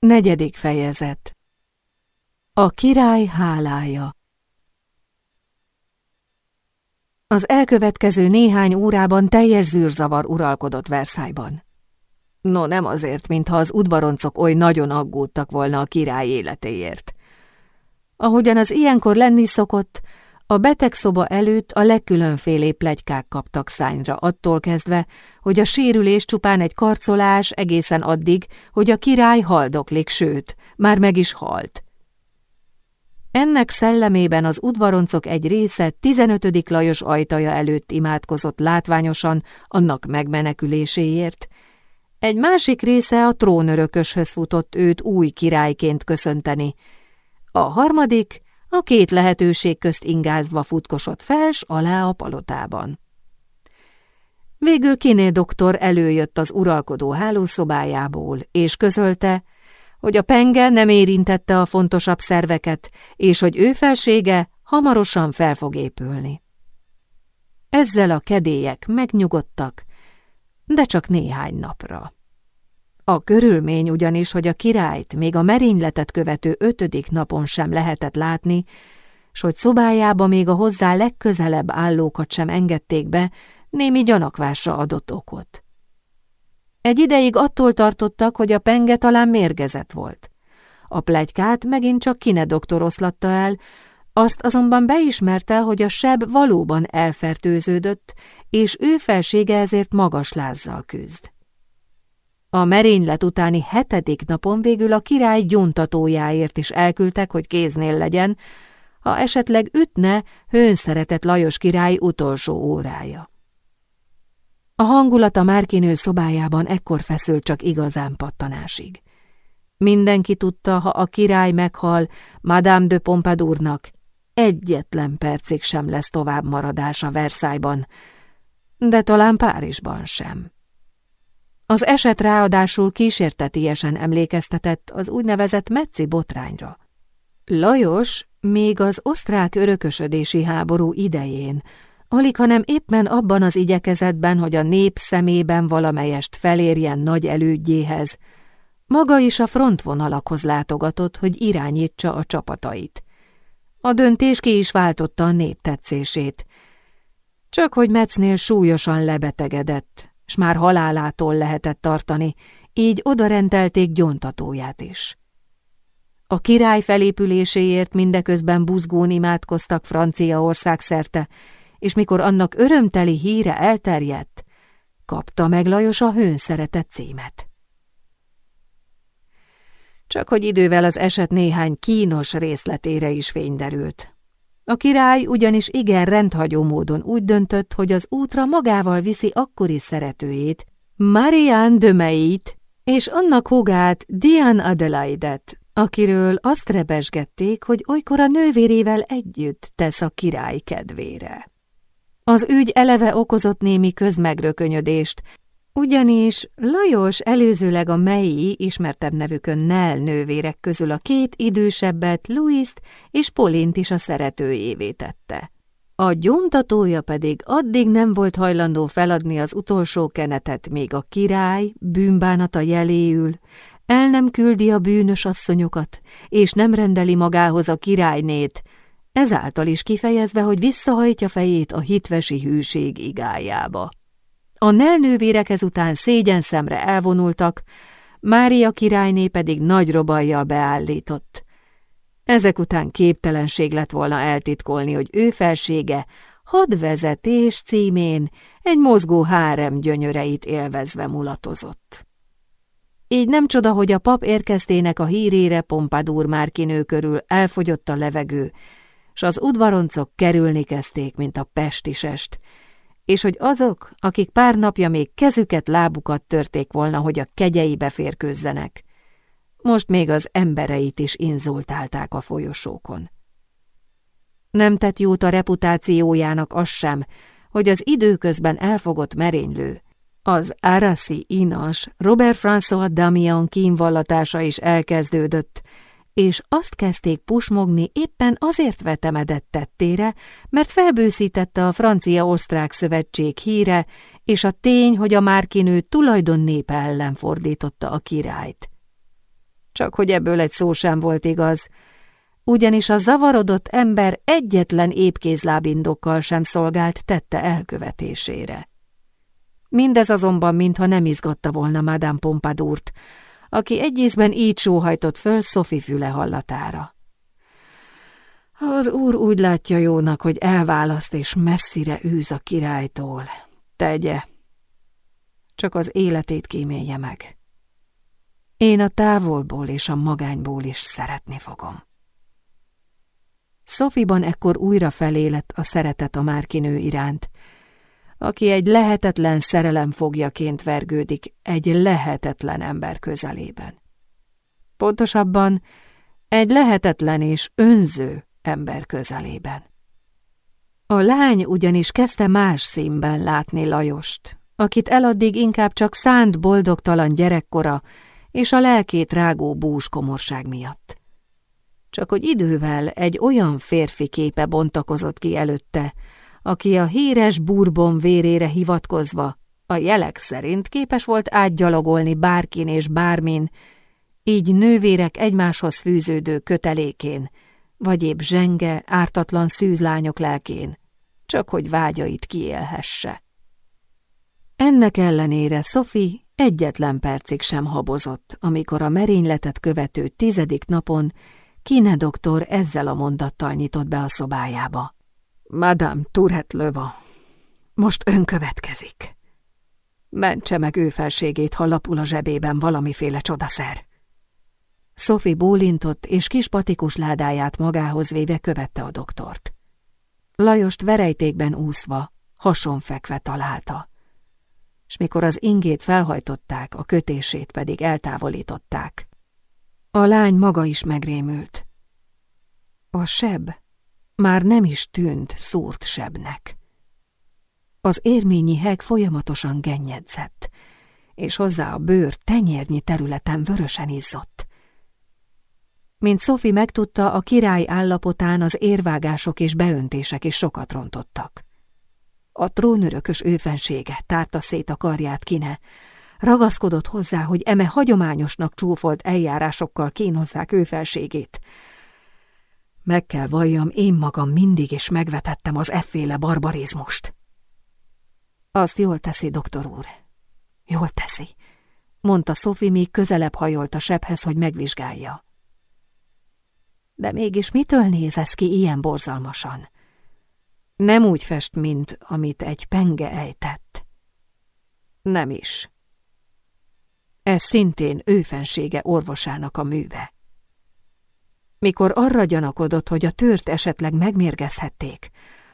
Negyedik fejezet A király hálája Az elkövetkező néhány órában teljes zűrzavar uralkodott Versailles-ban. No, nem azért, mintha az udvaroncok oly nagyon aggódtak volna a király életéért. Ahogyan az ilyenkor lenni szokott, a betegszoba előtt a legkülönfélébb plegykák kaptak szányra, attól kezdve, hogy a sérülés csupán egy karcolás egészen addig, hogy a király haldoklik, sőt, már meg is halt. Ennek szellemében az udvaroncok egy része 15. Lajos ajtaja előtt imádkozott látványosan annak megmeneküléséért, egy másik része a trónörököshöz futott őt új királyként köszönteni, a harmadik a két lehetőség közt ingázva futkosott fels alá a palotában. Végül Kiné doktor előjött az uralkodó hálószobájából, és közölte, hogy a penge nem érintette a fontosabb szerveket, és hogy ő felsége hamarosan fel fog épülni. Ezzel a kedélyek megnyugodtak, de csak néhány napra. A körülmény ugyanis, hogy a királyt még a merényletet követő ötödik napon sem lehetett látni, s hogy szobájába még a hozzá legközelebb állókat sem engedték be, némi gyanakvásra adott okot. Egy ideig attól tartottak, hogy a penge talán mérgezett volt. A plegykát megint csak Kine doktor oszlatta el, azt azonban beismerte, hogy a seb valóban elfertőződött, és ő felsége ezért magas lázzal küzd. A merénylet utáni hetedik napon végül a király gyuntatójáért is elküldtek, hogy kéznél legyen, ha esetleg ütne hőnszeretett Lajos király utolsó órája. A hangulata Márkinő szobájában ekkor feszült csak igazán pattanásig. Mindenki tudta, ha a király meghal Madame de Pompadournak, egyetlen percig sem lesz tovább maradása Versailles-ban, de talán Párizsban sem. Az eset ráadásul kísértetiesen emlékeztetett az úgynevezett Metzi botrányra. Lajos még az osztrák örökösödési háború idején, alig hanem éppen abban az igyekezetben, hogy a nép szemében valamelyest felérjen nagy elődjéhez, maga is a frontvonalakhoz látogatott, hogy irányítsa a csapatait. A döntés ki is váltotta a nép tetszését. Csak hogy Metznél súlyosan lebetegedett, s már halálától lehetett tartani, így odarendelték gyontatóját is. A király felépüléséért mindeközben buzgón imádkoztak Franciaország szerte, és mikor annak örömteli híre elterjedt, kapta meg Lajos a hőn szeretett címet. Csak hogy idővel az eset néhány kínos részletére is fényderült. A király ugyanis igen rendhagyó módon úgy döntött, hogy az útra magával viszi akkori szeretőjét, Marianne de Meit, és annak hugát Diane Adelaidet, akiről azt rebesgették, hogy olykor a nővérével együtt tesz a király kedvére. Az ügy eleve okozott némi közmegrökönyödést, ugyanis Lajos előzőleg a mei ismertebb nevükön Nell nővérek közül a két idősebbet, Louis-t és Polint is a szeretőjévé tette. A gyóntatója pedig addig nem volt hajlandó feladni az utolsó kenetet, még a király bűnbánata jeléül, el nem küldi a bűnös asszonyokat, és nem rendeli magához a királynét, ezáltal is kifejezve, hogy visszahajtja fejét a hitvesi hűség igájába. A nelnővérek ezután szégyen szemre elvonultak, Mária királyné pedig nagy robajjal beállított. Ezek után képtelenség lett volna eltitkolni, hogy ő felsége hadvezetés címén egy mozgó hárem gyönyöreit élvezve mulatozott. Így nem csoda, hogy a pap érkeztének a hírére Pompadour márkinő körül elfogyott a levegő, s az udvaroncok kerülni kezdték, mint a pestisest, és hogy azok, akik pár napja még kezüket, lábukat törték volna, hogy a kegyeibe férkőzzenek, most még az embereit is inzultálták a folyosókon. Nem tett jót a reputációjának az sem, hogy az időközben elfogott merénylő, az Arasi Inas Robert François Damian kínvallatása is elkezdődött, és azt kezdték pusmogni éppen azért vetemedett tettére, mert felbőszítette a francia-osztrák szövetség híre, és a tény, hogy a márkinő tulajdon népe ellen fordította a királyt. Csak hogy ebből egy szó sem volt igaz, ugyanis a zavarodott ember egyetlen épkézlábindokkal sem szolgált tette elkövetésére. Mindez azonban mintha nem izgatta volna Madame Pompadourt, aki egy így sóhajtott föl Sophie füle hallatára. Az úr úgy látja jónak, hogy elválaszt és messzire űz a királytól. Tegye. Csak az életét kímélje meg. Én a távolból és a magányból is szeretni fogom. Szofiban ekkor újra felélett a szeretet a márkinő iránt, aki egy lehetetlen szerelem fogjaként vergődik egy lehetetlen ember közelében. Pontosabban egy lehetetlen és önző ember közelében. A lány ugyanis kezdte más színben látni Lajost, akit eladdig inkább csak szánt boldogtalan gyerekkora és a lelkét rágó búskomorság miatt. Csak hogy idővel egy olyan férfi képe bontakozott ki előtte, aki a híres burbon vérére hivatkozva a jelek szerint képes volt átgyalogolni bárkin és bármin, így nővérek egymáshoz fűződő kötelékén, vagy épp zsenge, ártatlan szűzlányok lelkén, csak hogy vágyait kiélhesse. Ennek ellenére Sophie egyetlen percig sem habozott, amikor a merényletet követő tizedik napon Kine doktor ezzel a mondattal nyitott be a szobájába. Madame Tourette Löva, most ön következik. Mentse meg ő felségét, ha lapul a zsebében valamiféle csodaszer. Sophie bólintott, és kis patikus ládáját magához véve követte a doktort. Lajost verejtékben úszva, hasonfekve találta. És mikor az ingét felhajtották, a kötését pedig eltávolították. A lány maga is megrémült. A seb már nem is tűnt szúrt sebnek. Az érményi heg folyamatosan gennyedzett, és hozzá a bőr tenyérnyi területen vörösen izzott. Mint Sophie megtudta, a király állapotán az érvágások és beöntések is sokat rontottak. A trónörökös őfensége tárta szét a karját kine, ragaszkodott hozzá, hogy eme hagyományosnak csúfolt eljárásokkal kínozzák őfelségét, meg kell valljam, én magam mindig is megvetettem az efféle barbarizmust. Azt jól teszi, doktor úr. Jól teszi, mondta Sophie, még közelebb hajolt a sebhez, hogy megvizsgálja. De mégis mitől néz ez ki ilyen borzalmasan? Nem úgy fest, mint amit egy penge ejtett. Nem is. Ez szintén őfensége orvosának a műve. Mikor arra gyanakodott, hogy a tört esetleg megmérgezhették,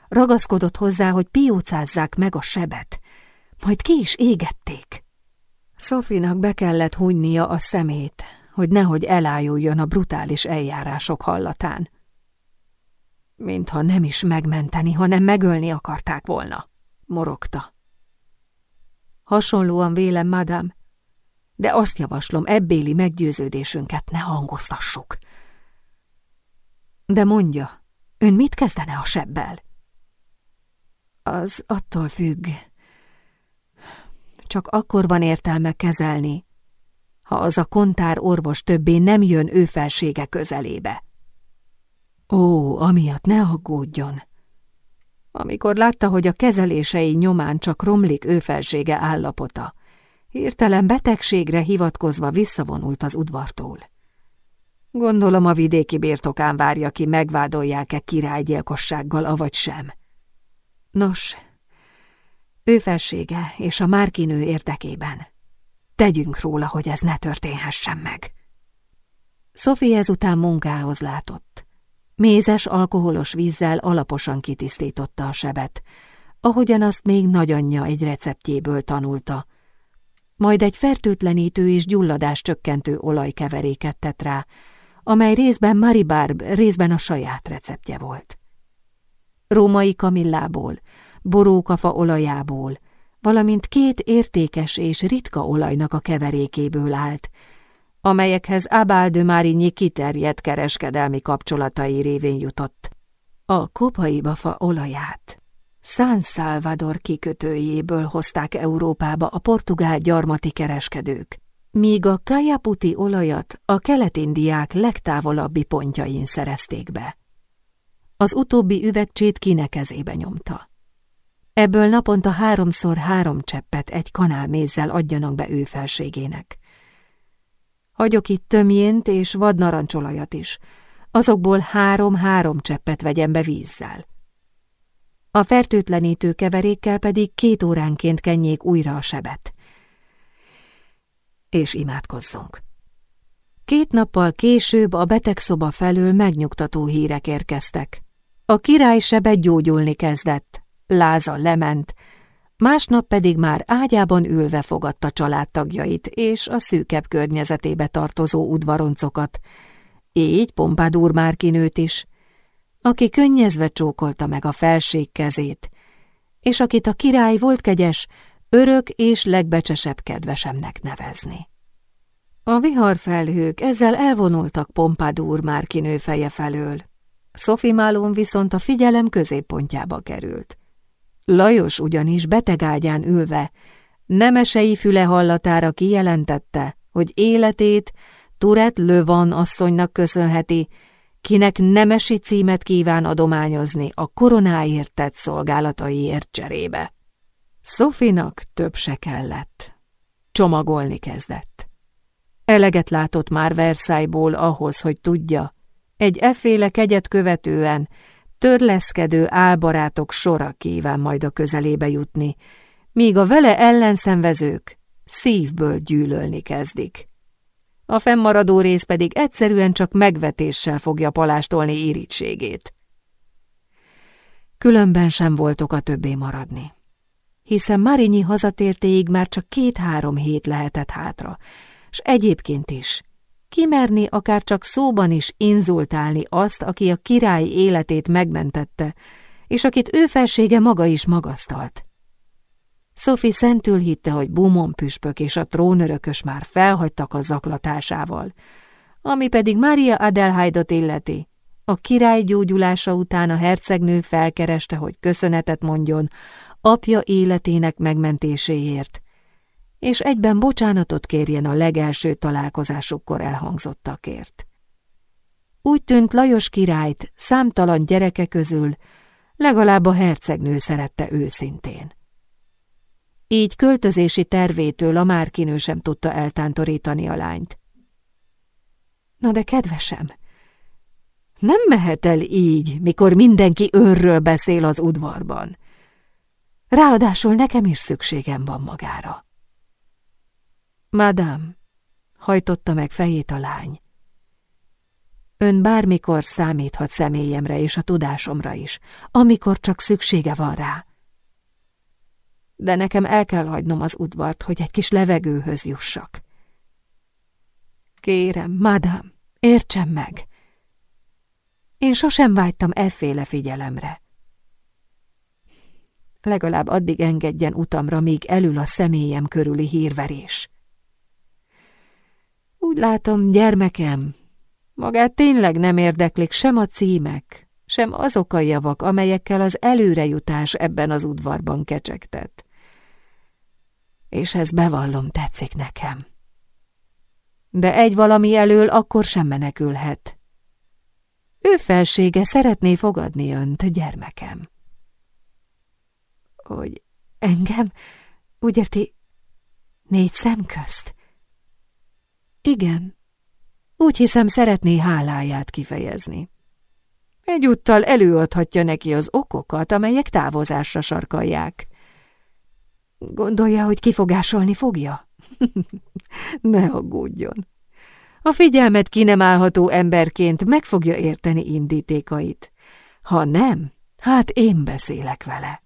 ragaszkodott hozzá, hogy piócázzák meg a sebet, majd ki is égették. Szofinak be kellett hunynia a szemét, hogy nehogy elájuljon a brutális eljárások hallatán. Mintha nem is megmenteni, hanem megölni akarták volna, morogta. Hasonlóan vélem, madám, de azt javaslom, ebbéli meggyőződésünket ne hangoztassuk. De mondja, ön mit kezdene a sebbel? Az attól függ. Csak akkor van értelme kezelni, ha az a kontár orvos többé nem jön ő felsége közelébe. Ó, amiatt ne aggódjon. Amikor látta, hogy a kezelései nyomán csak romlik ő felsége állapota, hirtelen betegségre hivatkozva visszavonult az udvartól. Gondolom a vidéki birtokán várja ki, megvádolják-e királygyilkossággal, avagy sem. Nos, ő felsége és a márkinő érdekében. Tegyünk róla, hogy ez ne történhessen meg. Sophie ezután munkához látott. Mézes, alkoholos vízzel alaposan kitisztította a sebet, ahogyan azt még nagyanyja egy receptjéből tanulta. Majd egy fertőtlenítő és gyulladás csökkentő olajkeveréket tett rá, amely részben Maribarb, részben a saját receptje volt. Római kamillából, borókafa olajából, valamint két értékes és ritka olajnak a keverékéből állt, amelyekhez Abal de Marigny kiterjedt kereskedelmi kapcsolatai révén jutott. A kopaibafa olaját San Salvador kikötőjéből hozták Európába a portugál gyarmati kereskedők, míg a kajaputi olajat a kelet-indiák legtávolabbi pontjain szerezték be. Az utóbbi üvegcsét kinekezébe nyomta. Ebből naponta háromszor három cseppet egy kanál mézzel adjanak be ő felségének. Hagyok itt tömjént és vadnarancsolajat is, azokból három-három cseppet vegyen be vízzel. A fertőtlenítő keverékkel pedig két óránként kenjék újra a sebet. És imádkozzunk. Két nappal később a betegszoba felől megnyugtató hírek érkeztek. A király sebe gyógyulni kezdett, láza lement, másnap pedig már ágyában ülve fogadta családtagjait és a szűkebb környezetébe tartozó udvaroncokat, így Pompadour Márkinőt is, aki könnyezve csókolta meg a felség kezét, és akit a király volt kegyes, örök és legbecsesebb kedvesemnek nevezni. A viharfelhők ezzel elvonultak Pompadour Márkinő feje felől. Sophie Malone viszont a figyelem középpontjába került. Lajos ugyanis betegágyán ülve, nemesei füle hallatára kijelentette, hogy életét Turet Lövan asszonynak köszönheti, kinek nemesi címet kíván adományozni a koronáért tett szolgálataiért cserébe. Szofinak több se kellett. Csomagolni kezdett. Eleget látott már Versailles-ból ahhoz, hogy tudja, egy efféle kegyet követően törleszkedő álbarátok sora kíván majd a közelébe jutni, míg a vele ellenszenvezők szívből gyűlölni kezdik. A fennmaradó rész pedig egyszerűen csak megvetéssel fogja palástolni írítségét. Különben sem voltok a többé maradni, hiszen Marinyi hazatértéig már csak két-három hét lehetett hátra, s egyébként is – kimerni akár csak szóban is inzultálni azt, aki a király életét megmentette, és akit ő felsége maga is magasztalt. Sophie szentül hitte, hogy Bumon püspök és a trónörökös már felhagytak a zaklatásával, ami pedig Maria Adelheid-ot illeti. A király gyógyulása után a hercegnő felkereste, hogy köszönetet mondjon apja életének megmentéséért, és egyben bocsánatot kérjen a legelső találkozásukkor elhangzottakért. Úgy tűnt Lajos királyt számtalan gyereke közül legalább a hercegnő szerette őszintén. Így költözési tervétől a márkinő sem tudta eltántorítani a lányt. Na de kedvesem, nem mehet el így, mikor mindenki önről beszél az udvarban. Ráadásul nekem is szükségem van magára. Madame, hajtotta meg fejét a lány. Ön bármikor számíthat személyemre és a tudásomra is, amikor csak szüksége van rá. De nekem el kell hagynom az udvart, hogy egy kis levegőhöz jussak. Kérem, madám, értsen meg! Én sosem vágytam efféle figyelemre. Legalább addig engedjen utamra, míg elül a személyem körüli hírverés. Úgy látom, gyermekem, magát tényleg nem érdeklik sem a címek, sem azok a javak, amelyekkel az előrejutás ebben az udvarban kecsegtet. És ez bevallom, tetszik nekem. De egy valami elől akkor sem menekülhet. Ő felsége szeretné fogadni önt, gyermekem. Hogy engem, úgy érti, négy szem közt? Igen. Úgy hiszem, szeretné háláját kifejezni. Egyúttal előadhatja neki az okokat, amelyek távozásra sarkalják. Gondolja, hogy kifogásolni fogja? ne aggódjon. A figyelmet ki nem állható emberként meg fogja érteni indítékait. Ha nem, hát én beszélek vele.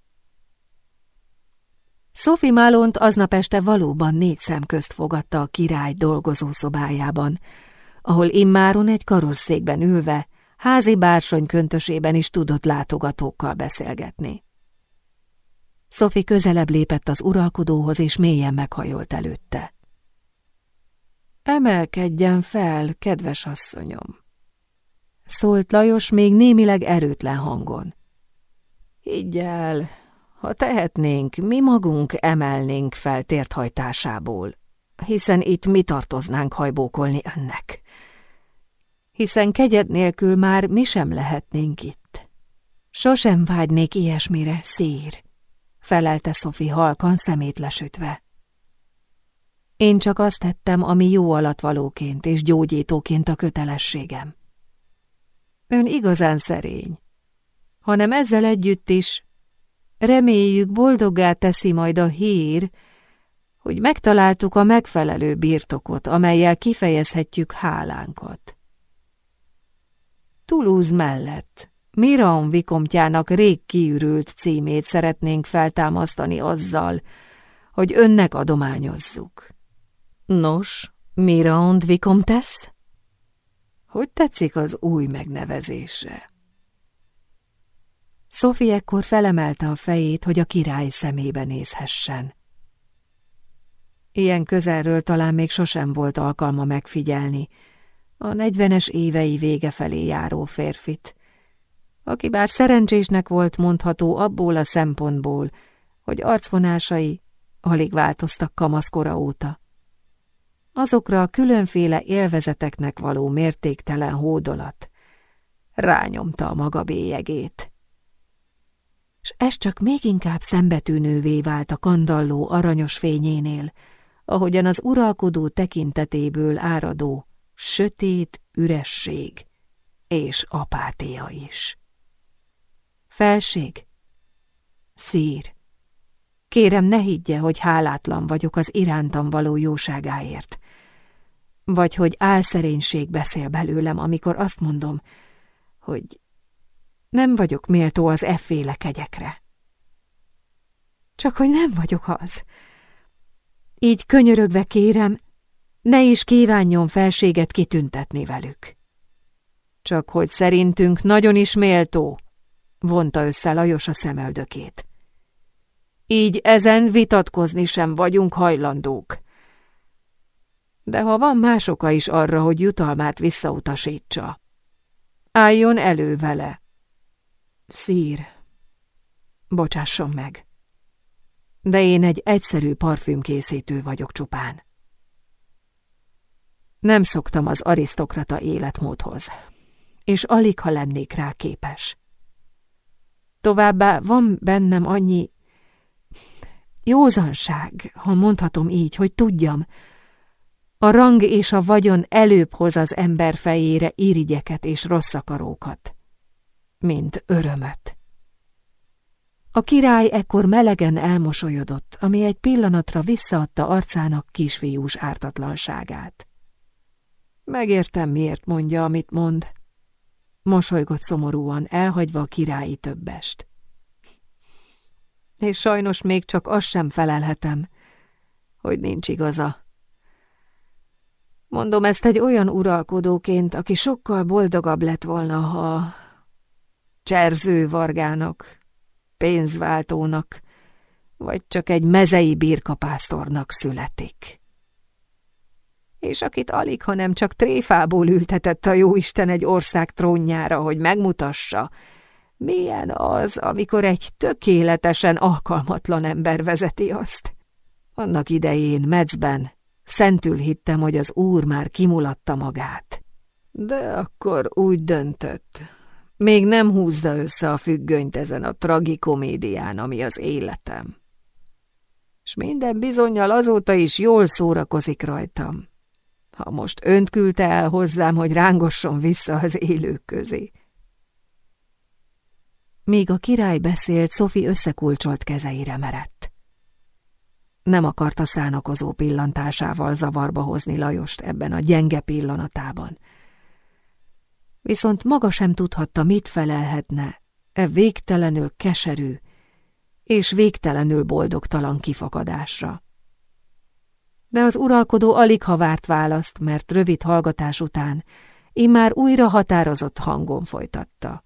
Sophie Malont aznap este valóban négy szem közt fogadta a király dolgozószobájában, ahol immáron egy karosszékben ülve, házi bársony köntösében is tudott látogatókkal beszélgetni. Sophie közelebb lépett az uralkodóhoz, és mélyen meghajolt előtte. Emelkedjen fel, kedves asszonyom! Szólt Lajos még némileg erőtlen hangon. Higgy el, ha tehetnénk, mi magunk emelnénk fel térthajtásából. hiszen itt mi tartoznánk hajbókolni önnek. Hiszen kegyed nélkül már mi sem lehetnénk itt. Sosem vágynék ilyesmire, szír, felelte Szofi halkan szemét lesütve. Én csak azt tettem, ami jó alatvalóként és gyógyítóként a kötelességem. Ön igazán szerény, hanem ezzel együtt is reméljük boldoggá teszi majd a hír, hogy megtaláltuk a megfelelő birtokot, amelyel kifejezhetjük hálánkat. Toulouse mellett Miran vikomtjának rég kiürült címét szeretnénk feltámasztani azzal, hogy önnek adományozzuk. Nos, Mirand Vicomtesse? Hogy tetszik az új megnevezése? Sophie ekkor felemelte a fejét, hogy a király szemébe nézhessen. Ilyen közelről talán még sosem volt alkalma megfigyelni a negyvenes évei vége felé járó férfit, aki bár szerencsésnek volt mondható abból a szempontból, hogy arcvonásai alig változtak kamaszkora óta. Azokra a különféle élvezeteknek való mértéktelen hódolat rányomta a maga bélyegét. S ez csak még inkább szembetűnővé vált a kandalló aranyos fényénél, ahogyan az uralkodó tekintetéből áradó sötét üresség és apátia is. Felség, szír, kérem ne higgye, hogy hálátlan vagyok az irántam való jóságáért, vagy hogy álszerénység beszél belőlem, amikor azt mondom, hogy nem vagyok méltó az efféle kegyekre. Csak hogy nem vagyok az, így könyörögve kérem, ne is kívánjon felséget kitüntetni velük. Csak hogy szerintünk nagyon is méltó, vonta össze Lajos a szemöldökét. Így ezen vitatkozni sem vagyunk hajlandók. De ha van más oka is arra, hogy jutalmát visszautasítsa, álljon elő vele. Szír, bocsásson meg. De én egy egyszerű parfümkészítő vagyok csupán. Nem szoktam az arisztokrata életmódhoz, és alig, ha lennék rá képes. Továbbá van bennem annyi józanság, ha mondhatom így, hogy tudjam, a rang és a vagyon előbb hoz az ember fejére irigyeket és rosszakarókat, mint örömöt. A király ekkor melegen elmosolyodott, ami egy pillanatra visszaadta arcának kisfiús ártatlanságát. Megértem, miért mondja, amit mond. Mosolygott szomorúan, elhagyva a királyi többest. És sajnos még csak azt sem felelhetem, hogy nincs igaza. Mondom ezt egy olyan uralkodóként, aki sokkal boldogabb lett volna, ha cserző vargának pénzváltónak, vagy csak egy mezei birkapásztornak születik. És akit alig, hanem csak tréfából ültetett a jóisten egy ország trónjára, hogy megmutassa, milyen az, amikor egy tökéletesen alkalmatlan ember vezeti azt. Annak idején Metzben szentül hittem, hogy az úr már kimulatta magát. De akkor úgy döntött, még nem húzza össze a függönyt ezen a tragikomédián, ami az életem. És minden bizonyal azóta is jól szórakozik rajtam. Ha most önt küldte el hozzám, hogy rángosson vissza az élők közé. Míg a király beszélt, Szofi összekulcsolt kezeire merett. Nem akarta szánakozó pillantásával zavarba hozni Lajost ebben a gyenge pillanatában, viszont maga sem tudhatta, mit felelhetne e végtelenül keserű és végtelenül boldogtalan kifakadásra. De az uralkodó alig ha várt választ, mert rövid hallgatás után immár újra határozott hangon folytatta.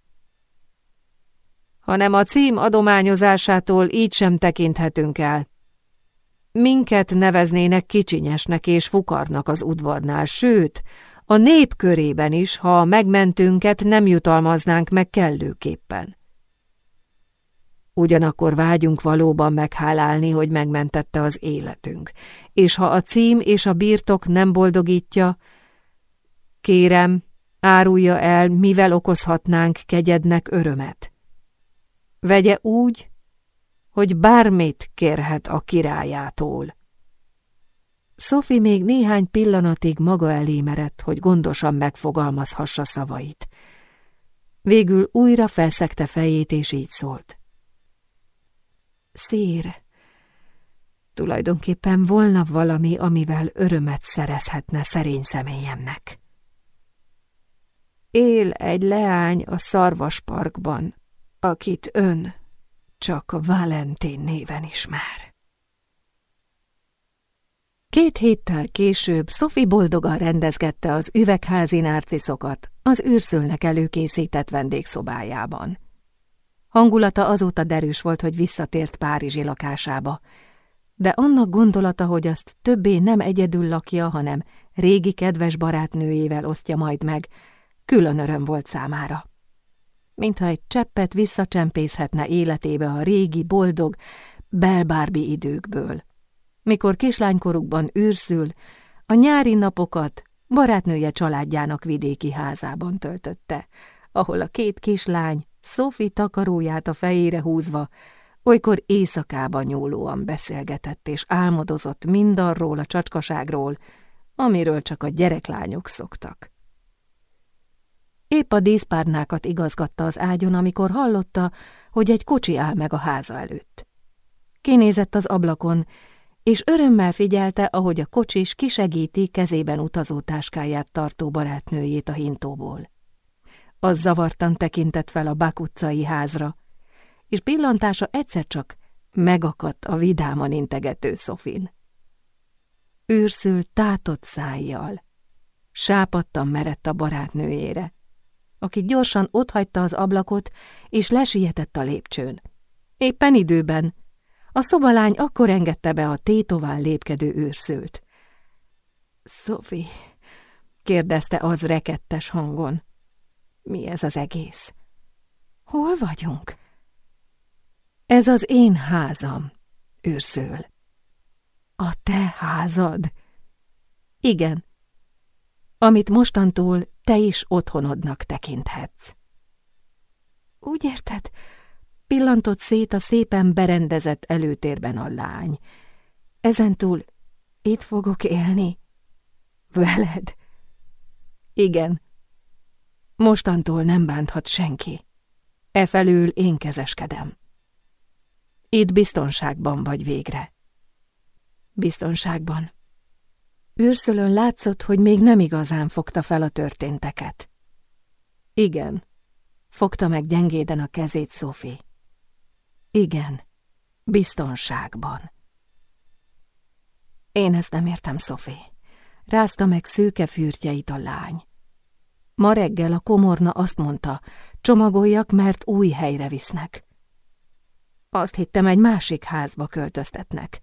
Hanem a cím adományozásától így sem tekinthetünk el. Minket neveznének kicsinyesnek és fukarnak az udvarnál, sőt, a nép körében is, ha a megmentőnket nem jutalmaznánk meg kellőképpen. Ugyanakkor vágyunk valóban meghálálni, hogy megmentette az életünk, és ha a cím és a birtok nem boldogítja, kérem, árulja el, mivel okozhatnánk kegyednek örömet. Vegye úgy, hogy bármit kérhet a királyától. Sophie még néhány pillanatig maga elé merett, hogy gondosan megfogalmazhassa szavait. Végül újra felszegte fejét, és így szólt. Szír, tulajdonképpen volna valami, amivel örömet szerezhetne szerény személyemnek. Él egy leány a szarvasparkban, akit ön csak Valentin néven ismer. Két héttel később Sophie boldogan rendezgette az üvegházi nárciszokat az űrszülnek előkészített vendégszobájában. Hangulata azóta derűs volt, hogy visszatért Párizsi lakásába, de annak gondolata, hogy azt többé nem egyedül lakja, hanem régi kedves barátnőjével osztja majd meg, külön öröm volt számára. Mintha egy cseppet visszacsempészhetne életébe a régi, boldog, belbárbi időkből. Mikor kislánykorukban űrszül, a nyári napokat barátnője családjának vidéki házában töltötte, ahol a két kislány Sophie takaróját a fejére húzva, olykor éjszakában nyúlóan beszélgetett és álmodozott mindarról a csacskaságról, amiről csak a gyereklányok szoktak. Épp a díszpárnákat igazgatta az ágyon, amikor hallotta, hogy egy kocsi áll meg a háza előtt. Kinézett az ablakon, és örömmel figyelte, ahogy a kocsis kisegíti kezében utazótáskáját tartó barátnőjét a hintóból. Az zavartan tekintett fel a Bak utcai házra, és pillantása egyszer csak megakadt a vidáman integető Szofin. Őrszül tátott szájjal. Sápadtan merett a barátnőjére, aki gyorsan otthagyta az ablakot, és lesietett a lépcsőn. Éppen időben. A szobalány akkor engedte be a tétován lépkedő őrszült. Sophie, kérdezte az rekettes hangon. Mi ez az egész? Hol vagyunk? Ez az én házam, őrszől. A te házad? Igen. Amit mostantól te is otthonodnak tekinthetsz. Úgy érted? Pillantott szét a szépen berendezett előtérben a lány. Ezentúl itt fogok élni? Veled? Igen. Mostantól nem bánthat senki. Efelől én kezeskedem. Itt biztonságban vagy végre. Biztonságban. Ürszölön látszott, hogy még nem igazán fogta fel a történteket. Igen, fogta meg gyengéden a kezét Sophie. Igen, biztonságban. Én ezt nem értem, Sophie. Rázta meg szőke fürtjeit a lány. Ma reggel a komorna azt mondta, csomagoljak, mert új helyre visznek. Azt hittem, egy másik házba költöztetnek,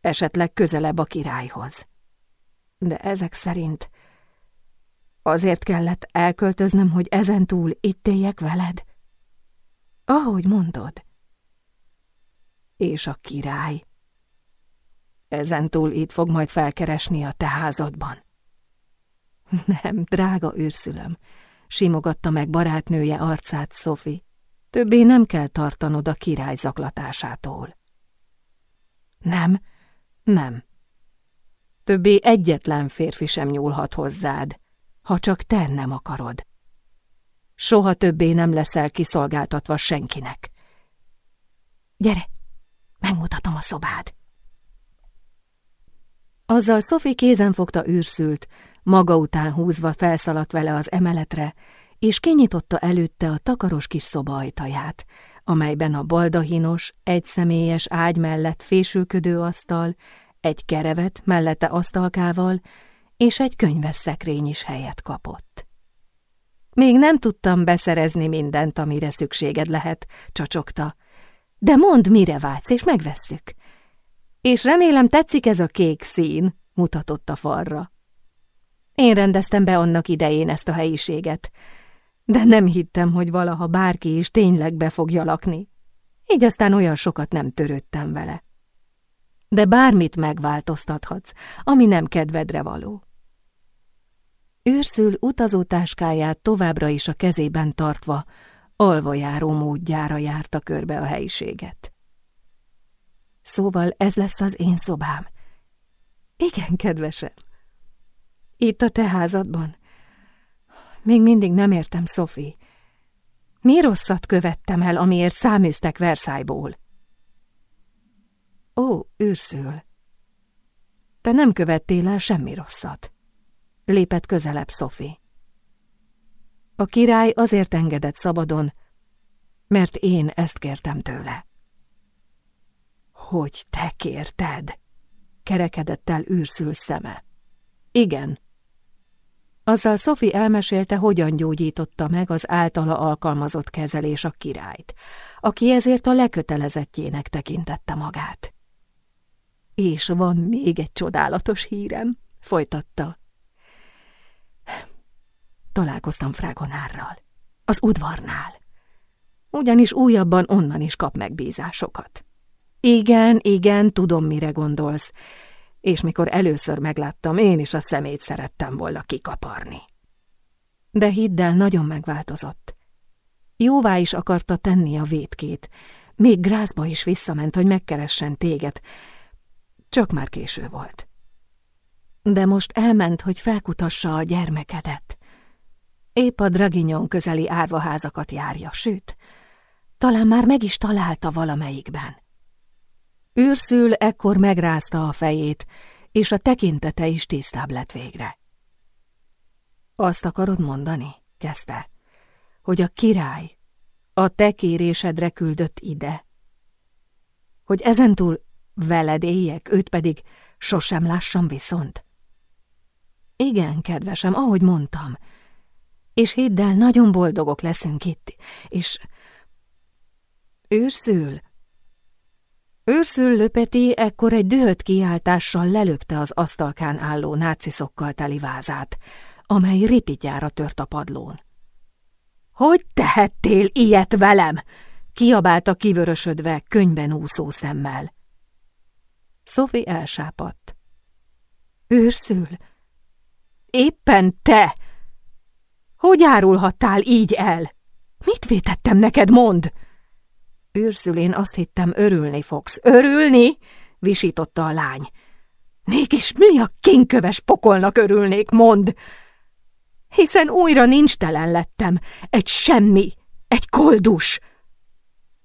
esetleg közelebb a királyhoz. De ezek szerint azért kellett elköltöznöm, hogy ezentúl itt éljek veled? Ahogy mondod. És a király? Ezentúl itt fog majd felkeresni a te házadban. Nem, drága őrszülöm, simogatta meg barátnője arcát Sophie. Többé nem kell tartanod a király zaklatásától. Nem, nem. Többé egyetlen férfi sem nyúlhat hozzád, ha csak te nem akarod. Soha többé nem leszel kiszolgáltatva senkinek. Gyere, megmutatom a szobád. Azzal Sophie kézen fogta űrszült, maga után húzva felszaladt vele az emeletre, és kinyitotta előtte a takaros kis szoba ajtaját, amelyben a baldahinos, egyszemélyes ágy mellett fésülködő asztal, egy kerevet mellette asztalkával, és egy könyves szekrény is helyet kapott. Még nem tudtam beszerezni mindent, amire szükséged lehet, csacsogta. De mondd, mire vágysz, és megvesszük. És remélem tetszik ez a kék szín, mutatott a falra. Én rendeztem be annak idején ezt a helyiséget, de nem hittem, hogy valaha bárki is tényleg be fogja lakni. így aztán olyan sokat nem törődtem vele. De bármit megváltoztathatsz, ami nem kedvedre való. Őrszül utazótáskáját továbbra is a kezében tartva, alvajáró módjára járta körbe a helyiséget. Szóval ez lesz az én szobám. Igen, kedvesem. Itt a te házadban. Még mindig nem értem, Sophie. Mi rosszat követtem el, amiért száműztek Versailles-ból? Ó, őrszül. Te nem követtél el semmi rosszat. Lépett közelebb Sophie. A király azért engedett szabadon, mert én ezt kértem tőle. Hogy te kérted? Kerekedett el űrszül szeme. Igen. Azzal Sophie elmesélte, hogyan gyógyította meg az általa alkalmazott kezelés a királyt, aki ezért a lekötelezettjének tekintette magát. És van még egy csodálatos hírem, folytatta. Találkoztam Frágonárral, az udvarnál. Ugyanis újabban onnan is kap megbízásokat. Igen, igen, tudom, mire gondolsz, és mikor először megláttam, én is a szemét szerettem volna kikaparni. De hidd el, nagyon megváltozott. Jóvá is akarta tenni a vétkét, még Grászba is visszament, hogy megkeressen téged, csak már késő volt. De most elment, hogy felkutassa a gyermekedet. Épp a Draginyon közeli árvaházakat járja, sőt, talán már meg is találta valamelyikben. Őrszül ekkor megrázta a fejét, és a tekintete is tisztább lett végre. Azt akarod mondani, kezdte, hogy a király a te kérésedre küldött ide, hogy ezentúl veled éljek, őt pedig sosem lássam viszont. Igen, kedvesem, ahogy mondtam, és hidd el, nagyon boldogok leszünk itt, és őrszül, Őrszül Löpeti ekkor egy dühött kiáltással lelökte az asztalkán álló náciszokkal teli vázát, amely ripityára tört a padlón. – Hogy tehettél ilyet velem? – kiabálta kivörösödve, könyben úszó szemmel. Sophie elsápadt. – Őrszül? Éppen te! Hogy árulhattál így el? Mit vétettem neked, mond? – Őrszülén azt hittem, örülni fogsz. Örülni? visította a lány. Mégis mi a kinköves pokolnak örülnék, mond? Hiszen újra nincs telen lettem. Egy semmi, egy koldus.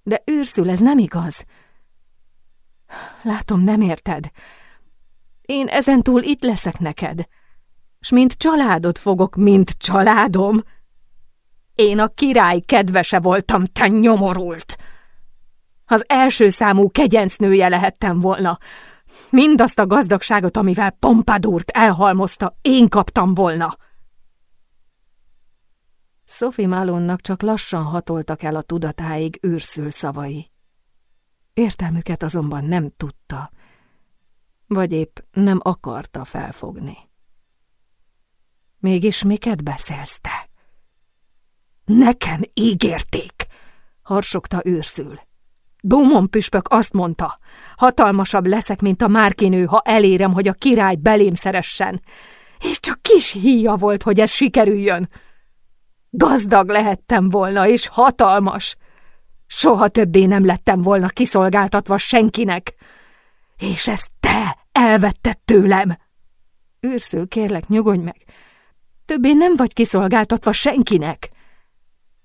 De őrszül, ez nem igaz. Látom, nem érted. Én ezentúl itt leszek neked. S mint családod fogok, mint családom. Én a király kedvese voltam, te nyomorult. Az első számú kegyencnője lehettem volna. Mindazt a gazdagságot, amivel Pompadúrt elhalmozta, én kaptam volna. Sophie Malonnak csak lassan hatoltak el a tudatáig őrszül szavai. Értelmüket azonban nem tudta, vagy épp nem akarta felfogni. Mégis miket beszélsz te? Nekem ígérték, harsogta őrszül. Bumon püspök azt mondta, hatalmasabb leszek, mint a márkinő, ha elérem, hogy a király belém szeressen. És csak kis híja volt, hogy ez sikerüljön. Gazdag lehettem volna, és hatalmas. Soha többé nem lettem volna kiszolgáltatva senkinek. És ezt te elvetted tőlem. Őrszül, kérlek, nyugodj meg. Többé nem vagy kiszolgáltatva senkinek.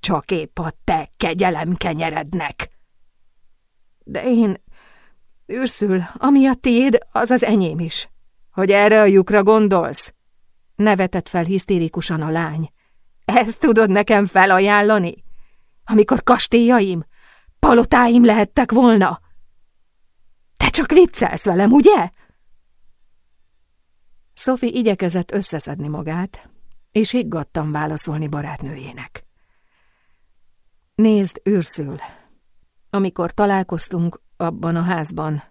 Csak épp a te kegyelem kenyerednek. De én... Őrszül, ami a tiéd, az az enyém is. Hogy erre a lyukra gondolsz? Nevetett fel hisztérikusan a lány. Ezt tudod nekem felajánlani? Amikor kastélyaim, palotáim lehettek volna? Te csak viccelsz velem, ugye? Sophie igyekezett összeszedni magát, és higgadtan válaszolni barátnőjének. Nézd, őrszül, amikor találkoztunk abban a házban.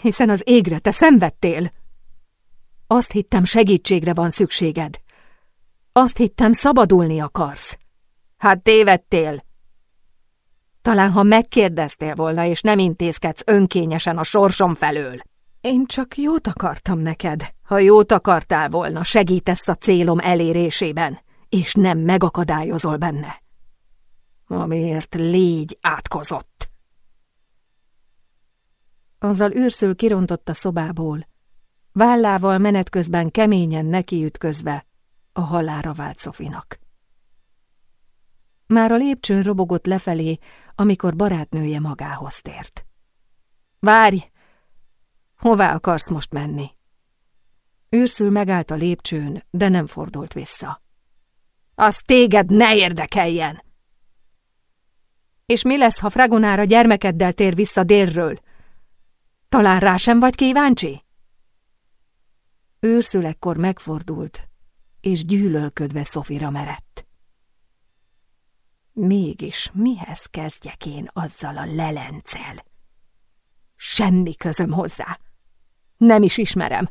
Hiszen az égre te szenvedtél. Azt hittem, segítségre van szükséged. Azt hittem, szabadulni akarsz. Hát tévedtél. Talán ha megkérdeztél volna, és nem intézkedsz önkényesen a sorsom felől. Én csak jót akartam neked. Ha jót akartál volna, segítesz a célom elérésében, és nem megakadályozol benne. Amiért légy átkozott. Azzal űrszül kirontott a szobából, vállával menet közben keményen nekiütközve a halára vált Szofinak. Már a lépcsőn robogott lefelé, amikor barátnője magához tért. Várj! Hová akarsz most menni? Őrszül megállt a lépcsőn, de nem fordult vissza. Az téged ne érdekeljen! És mi lesz, ha Fragonára gyermekeddel tér vissza délről? Talán rá sem vagy kíváncsi? Őrszül ekkor megfordult, és gyűlölködve Szofira merett. Mégis mihez kezdjek én azzal a lelencel? Semmi közöm hozzá. Nem is ismerem.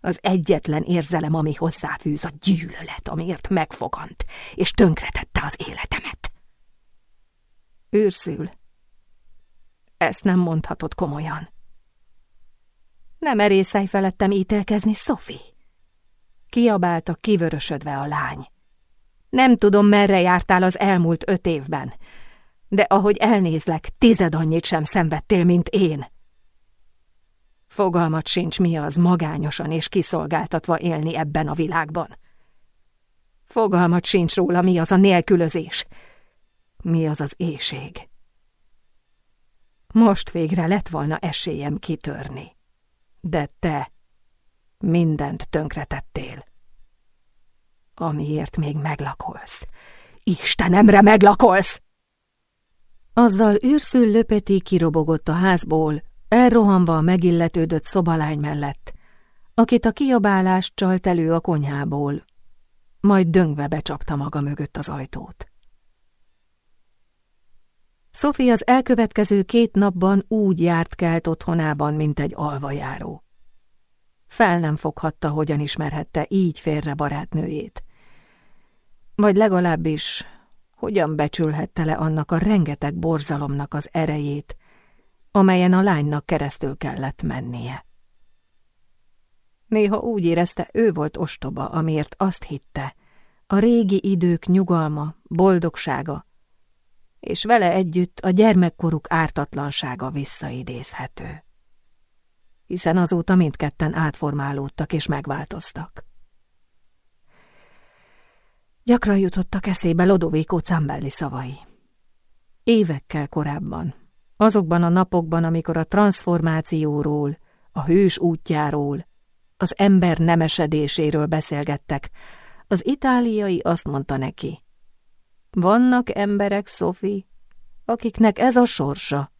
Az egyetlen érzelem, ami hozzáfűz, a gyűlölet, amiért megfogant, és tönkretette az életemet. Őrszül. Ezt nem mondhatod komolyan. Nem erészelj felettem ítélkezni, Szofi. Kiabálta kivörösödve a lány. Nem tudom, merre jártál az elmúlt öt évben, de ahogy elnézlek, tized annyit sem szenvedtél, mint én. Fogalmat sincs, mi az magányosan és kiszolgáltatva élni ebben a világban. Fogalmat sincs róla, mi az a nélkülözés, mi az az éjség. Most végre lett volna esélyem kitörni, de te mindent tönkretettél amiért még meglakolsz. Istenemre meglakolsz! Azzal űrszül löpeti kirobogott a házból, elrohanva a megilletődött szobalány mellett, akit a kiabálás csalt elő a konyhából, majd döngve becsapta maga mögött az ajtót. Sophie az elkövetkező két napban úgy járt kelt otthonában, mint egy alvajáró. Fel nem foghatta, hogyan ismerhette így félre barátnőjét. Vagy legalábbis, hogyan becsülhette le annak a rengeteg borzalomnak az erejét, amelyen a lánynak keresztül kellett mennie. Néha úgy érezte, ő volt ostoba, amiért azt hitte, a régi idők nyugalma, boldogsága, és vele együtt a gyermekkoruk ártatlansága visszaidézhető. Hiszen azóta mindketten átformálódtak és megváltoztak. Gyakran jutottak eszébe Lodovico Cambelli szavai. Évekkel korábban, azokban a napokban, amikor a transformációról, a hős útjáról, az ember nemesedéséről beszélgettek, az itáliai azt mondta neki. Vannak emberek, Szofi, akiknek ez a sorsa,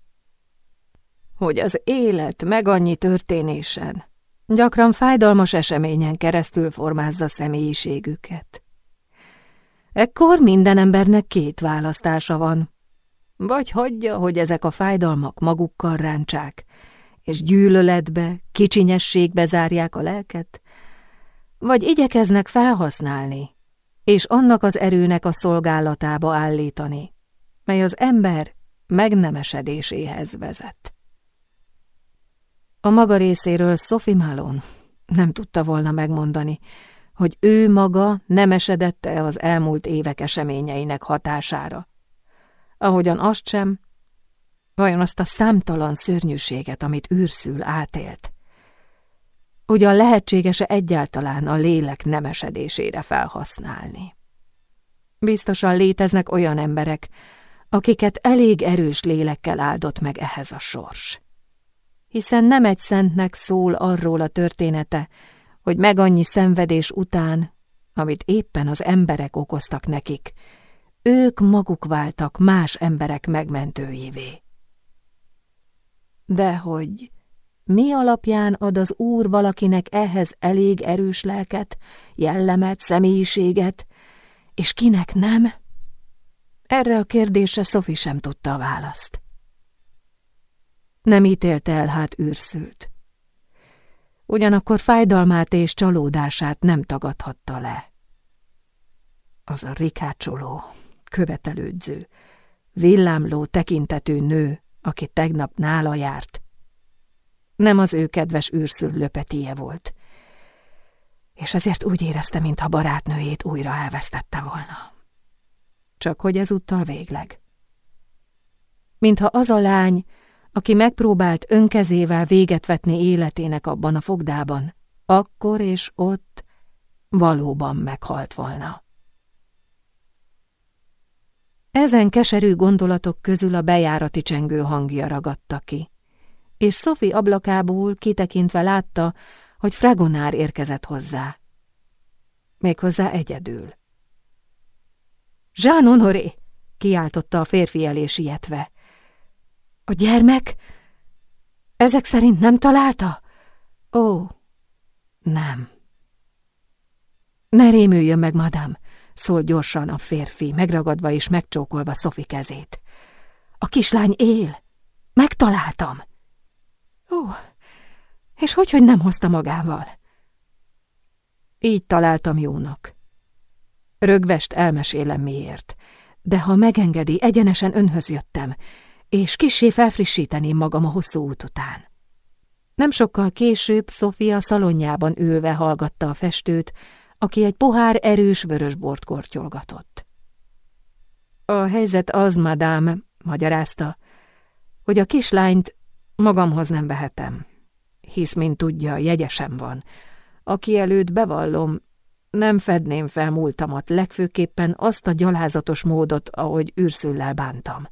hogy az élet meg annyi történésen, gyakran fájdalmas eseményen keresztül formázza személyiségüket. Ekkor minden embernek két választása van. Vagy hagyja, hogy ezek a fájdalmak magukkal ráncsák, és gyűlöletbe, kicsinyességbe zárják a lelket, vagy igyekeznek felhasználni, és annak az erőnek a szolgálatába állítani, mely az ember megnemesedéséhez vezet. A maga részéről Sophie Malone nem tudta volna megmondani, hogy ő maga nem esedette az elmúlt évek eseményeinek hatására. Ahogyan azt sem, vajon azt a számtalan szörnyűséget, amit űrszül átélt. Ugyan lehetséges-e egyáltalán a lélek nemesedésére felhasználni? Biztosan léteznek olyan emberek, akiket elég erős lélekkel áldott meg ehhez a sors. Hiszen nem egy szentnek szól arról a története, hogy meg annyi szenvedés után, amit éppen az emberek okoztak nekik, ők maguk váltak más emberek megmentőjévé. De hogy mi alapján ad az Úr valakinek ehhez elég erős lelket, jellemet, személyiséget, és kinek nem? Erre a kérdésre Szofi sem tudta a választ. Nem ítélte el hát űrszült ugyanakkor fájdalmát és csalódását nem tagadhatta le. Az a rikácsoló, követelődző, villámló tekintetű nő, aki tegnap nála járt. Nem az ő kedves űrszül löpetie volt, és ezért úgy érezte, mintha barátnőjét újra elvesztette volna. Csak hogy ezúttal végleg. Mintha az a lány, aki megpróbált önkezével véget vetni életének abban a fogdában, akkor és ott valóban meghalt volna. Ezen keserű gondolatok közül a bejárati csengő hangja ragadta ki, és Sophie ablakából kitekintve látta, hogy Fragonár érkezett hozzá. Méghozzá egyedül. Jean Honoré! kiáltotta a férfi elé sietve. A gyermek? Ezek szerint nem találta? Ó, nem. Ne rémüljön meg, madám, szól gyorsan a férfi, megragadva és megcsókolva Szofi kezét. A kislány él. Megtaláltam. Ó, és hogy, hogy nem hozta magával? Így találtam jónak. Rögvest elmesélem miért, de ha megengedi, egyenesen önhöz jöttem, és kisé felfrissíteném magam a hosszú út után. Nem sokkal később Sofia szalonjában ülve hallgatta a festőt, aki egy pohár erős vörösbort kortyolgatott. A helyzet az, madám, magyarázta, hogy a kislányt magamhoz nem vehetem, hisz, mint tudja, jegyesem van, aki előtt bevallom, nem fedném fel múltamat, legfőképpen azt a gyalázatos módot, ahogy űrszüllel bántam.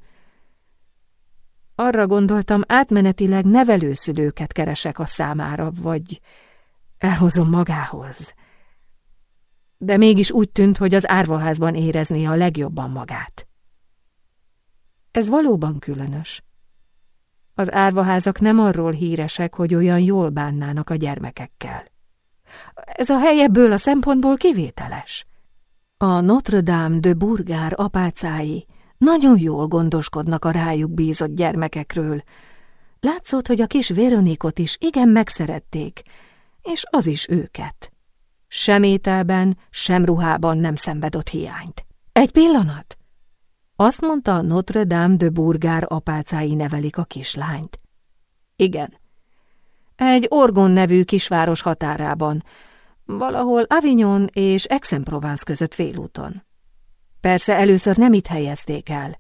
Arra gondoltam, átmenetileg nevelőszülőket keresek a számára, vagy elhozom magához. De mégis úgy tűnt, hogy az árvaházban érezné a legjobban magát. Ez valóban különös. Az árvaházak nem arról híresek, hogy olyan jól bánnának a gyermekekkel. Ez a hely ebből a szempontból kivételes. A Notre-Dame de Burgár apácái nagyon jól gondoskodnak a rájuk bízott gyermekekről. Látszott, hogy a kis Véronikot is igen megszerették, és az is őket. Sem ételben, sem ruhában nem szenvedott hiányt. Egy pillanat! Azt mondta, Notre Dame de Burgár apácái nevelik a kislányt. Igen. Egy Orgon nevű kisváros határában, valahol Avignon és Aix-en-Provence között félúton. Persze először nem itt helyezték el.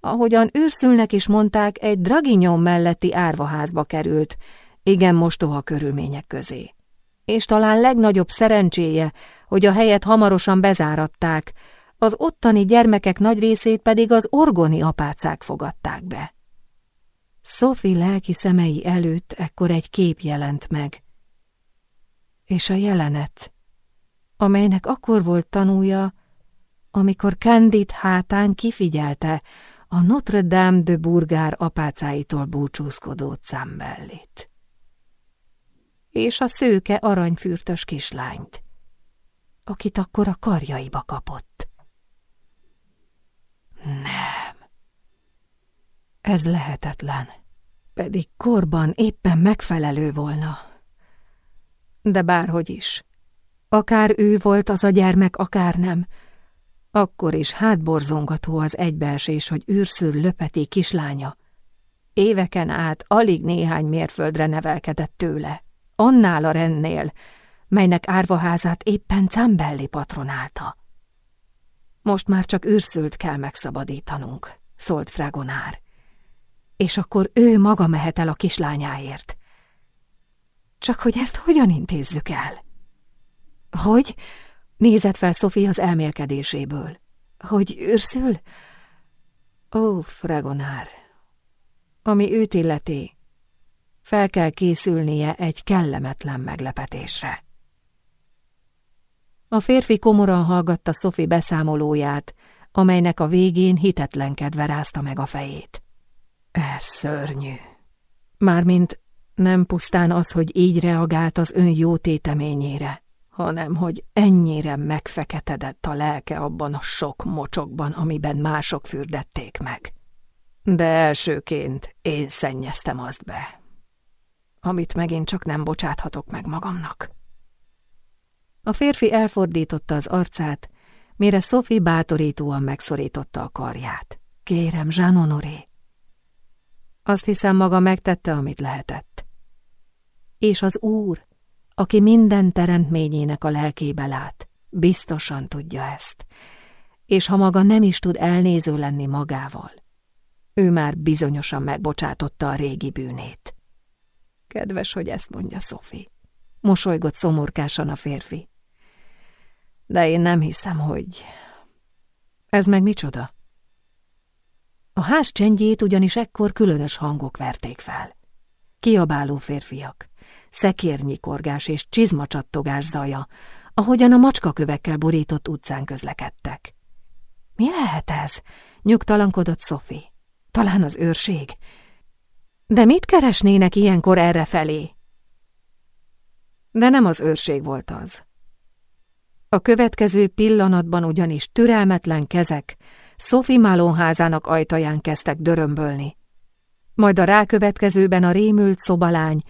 Ahogyan őrszülnek is mondták, egy Draginyon melletti árvaházba került, igen mostoha körülmények közé. És talán legnagyobb szerencséje, hogy a helyet hamarosan bezáratták, az ottani gyermekek nagy részét pedig az orgoni apácák fogadták be. Sophie lelki szemei előtt ekkor egy kép jelent meg. És a jelenet, amelynek akkor volt tanúja, amikor Candid hátán kifigyelte a Notre-Dame de Burgár apácáitól búcsúzkodó Cambellit. És a szőke aranyfürtös kislányt, akit akkor a karjaiba kapott. Nem. Ez lehetetlen, pedig korban éppen megfelelő volna. De bárhogy is, akár ő volt az a gyermek, akár nem, akkor is hátborzongató az egybeesés, hogy űrszül löpeti kislánya. Éveken át alig néhány mérföldre nevelkedett tőle, annál a rennél, melynek árvaházát éppen Cambelli patronálta. Most már csak űrszült kell megszabadítanunk, szólt Fragonár. És akkor ő maga mehet el a kislányáért. Csak hogy ezt hogyan intézzük el? Hogy? Nézett fel Sophie az elmélkedéséből. Hogy őrszül? Ó, Fragonár, ami őt illeti, fel kell készülnie egy kellemetlen meglepetésre. A férfi komoran hallgatta Sophie beszámolóját, amelynek a végén hitetlenkedve rázta meg a fejét. Ez szörnyű. Mármint nem pusztán az, hogy így reagált az ön jó téteményére, hanem hogy ennyire megfeketedett a lelke abban a sok mocsokban, amiben mások fürdették meg. De elsőként én szennyeztem azt be, amit megint csak nem bocsáthatok meg magamnak. A férfi elfordította az arcát, mire Sophie bátorítóan megszorította a karját. Kérem, Jean Honoré. Azt hiszem, maga megtette, amit lehetett. És az Úr, aki minden teremtményének a lelkébe lát, biztosan tudja ezt, és ha maga nem is tud elnéző lenni magával, ő már bizonyosan megbocsátotta a régi bűnét. Kedves, hogy ezt mondja Szofi. Mosolygott szomorkásan a férfi. De én nem hiszem, hogy... Ez meg micsoda? A ház csendjét ugyanis ekkor különös hangok verték fel. Kiabáló férfiak, szekérnyikorgás és csizmacsattogás zaja, ahogyan a macskakövekkel borított utcán közlekedtek. Mi lehet ez? Nyugtalankodott Sophie. Talán az őrség. De mit keresnének ilyenkor erre felé? De nem az őrség volt az. A következő pillanatban ugyanis türelmetlen kezek Sophie Malon házának ajtaján kezdtek dörömbölni. Majd a rákövetkezőben a rémült szobalány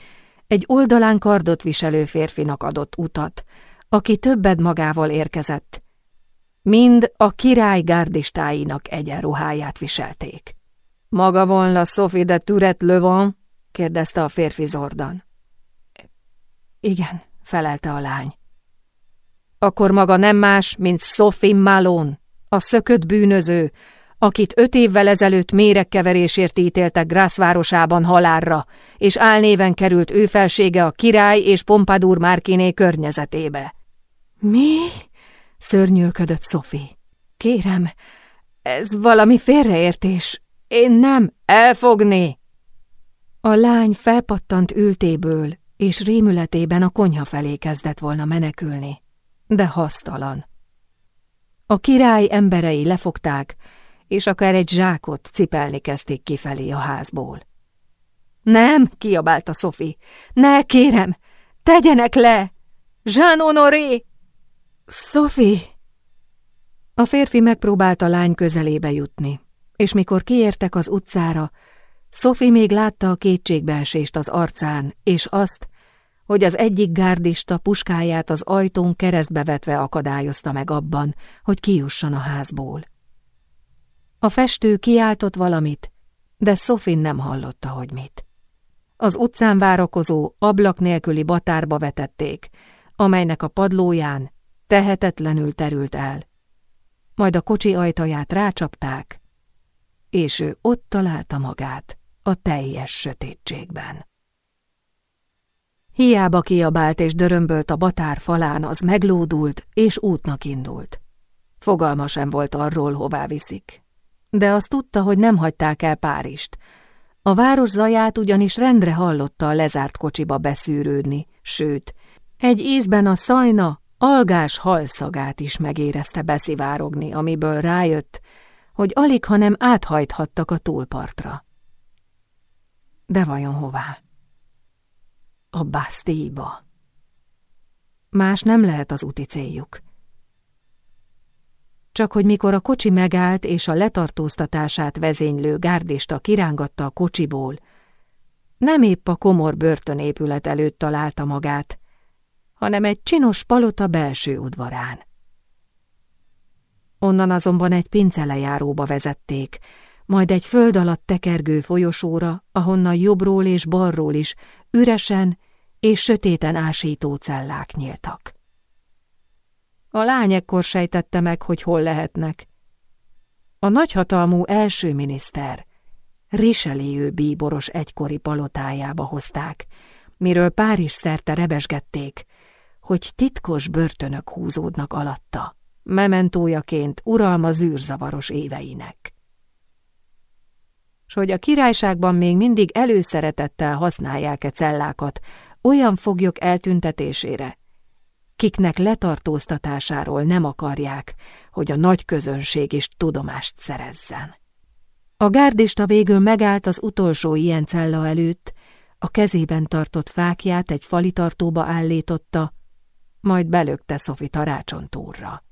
egy oldalán kardot viselő férfinak adott utat, aki többed magával érkezett. Mind a király gárdistáinak egyenruháját viselték. Maga von la Sophie de Turet le van? kérdezte a férfi zordan. Igen, felelte a lány. Akkor maga nem más, mint Sophie Malone, a szökött bűnöző, akit öt évvel ezelőtt méregkeverésért ítéltek Grászvárosában halálra, és álnéven került ő felsége a király és Pompadour Márkiné környezetébe. Mi? szörnyűködött Sophie. Kérem, ez valami félreértés. Én nem elfogni! A lány felpattant ültéből, és rémületében a konyha felé kezdett volna menekülni, de hasztalan. A király emberei lefogták, és akár egy zsákot cipelni kezdték kifelé a házból. Nem, kiabálta Sophie. Ne, kérem, tegyenek le! Jean Honoré! Sophie! A férfi megpróbálta a lány közelébe jutni, és mikor kiértek az utcára, Sophie még látta a kétségbeesést az arcán, és azt, hogy az egyik gárdista puskáját az ajtón keresztbe vetve akadályozta meg abban, hogy kijusson a házból. A festő kiáltott valamit, de Sophie nem hallotta, hogy mit. Az utcán várakozó, ablak nélküli batárba vetették, amelynek a padlóján tehetetlenül terült el. Majd a kocsi ajtaját rácsapták, és ő ott találta magát a teljes sötétségben. Hiába kiabált és dörömbölt a batár falán, az meglódult és útnak indult. Fogalma sem volt arról, hová viszik. De azt tudta, hogy nem hagyták el Párist. A város zaját ugyanis rendre hallotta a lezárt kocsiba beszűrődni, sőt, egy ízben a szajna algás halszagát is megérezte beszivárogni, amiből rájött, hogy alig, hanem áthajthattak a túlpartra. De vajon hová? A Bastéba. Más nem lehet az úti céljuk. Csak hogy mikor a kocsi megállt és a letartóztatását vezénylő gárdista kirángatta a kocsiból, nem épp a komor börtönépület előtt találta magát, hanem egy csinos palota belső udvarán. Onnan azonban egy pincelejáróba vezették, majd egy föld alatt tekergő folyosóra, ahonnan jobbról és balról is üresen és sötéten ásító cellák nyíltak. A lány ekkor sejtette meg, hogy hol lehetnek. A nagyhatalmú első miniszter, Richelieu bíboros egykori palotájába hozták, miről Párizs szerte rebesgették, hogy titkos börtönök húzódnak alatta, mementójaként uralma zűrzavaros éveinek s hogy a királyságban még mindig előszeretettel használják-e cellákat olyan foglyok eltüntetésére, kiknek letartóztatásáról nem akarják, hogy a nagy közönség is tudomást szerezzen. A gárdista végül megállt az utolsó ilyen cella előtt, a kezében tartott fákját egy falitartóba állította, majd belökte Szofi a túlra.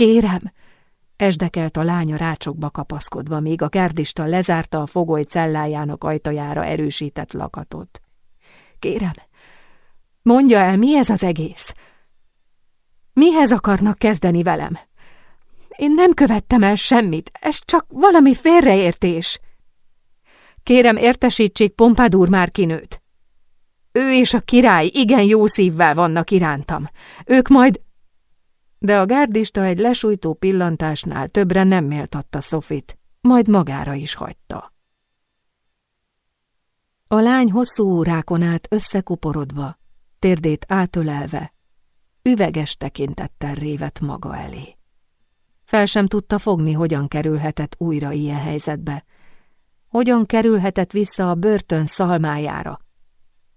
Kérem, Esdekelt a lánya rácsokba kapaszkodva, míg a gárdista lezárta a fogoly cellájának ajtajára erősített lakatot. Kérem, mondja el, mi ez az egész? Mihez akarnak kezdeni velem? Én nem követtem el semmit, ez csak valami félreértés. Kérem, értesítsék Pompadour már kinőt. Ő és a király igen jó szívvel vannak irántam. Ők majd... De a gárdista egy lesújtó pillantásnál többre nem méltatta Sofit, majd magára is hagyta. A lány hosszú órákon át összekuporodva, térdét átölelve, üveges tekintettel révet maga elé. Fel sem tudta fogni, hogyan kerülhetett újra ilyen helyzetbe, hogyan kerülhetett vissza a börtön szalmájára,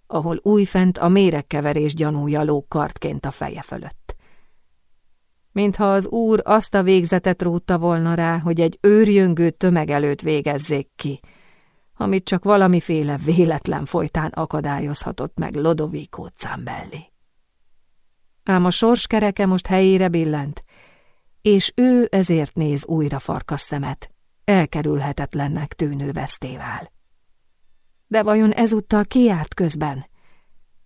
ahol újfent a méregkeverés gyanúja lóg kartként a feje fölött. Mintha az úr azt a végzetet rótta volna rá, hogy egy őrjöngő tömeg előtt végezzék ki, amit csak valamiféle véletlen folytán akadályozhatott meg Lodovico Zambelli. Ám a sorskereke most helyére billent, és ő ezért néz újra farkas szemet, elkerülhetetlennek tűnő vesztével. De vajon ezúttal ki járt közben?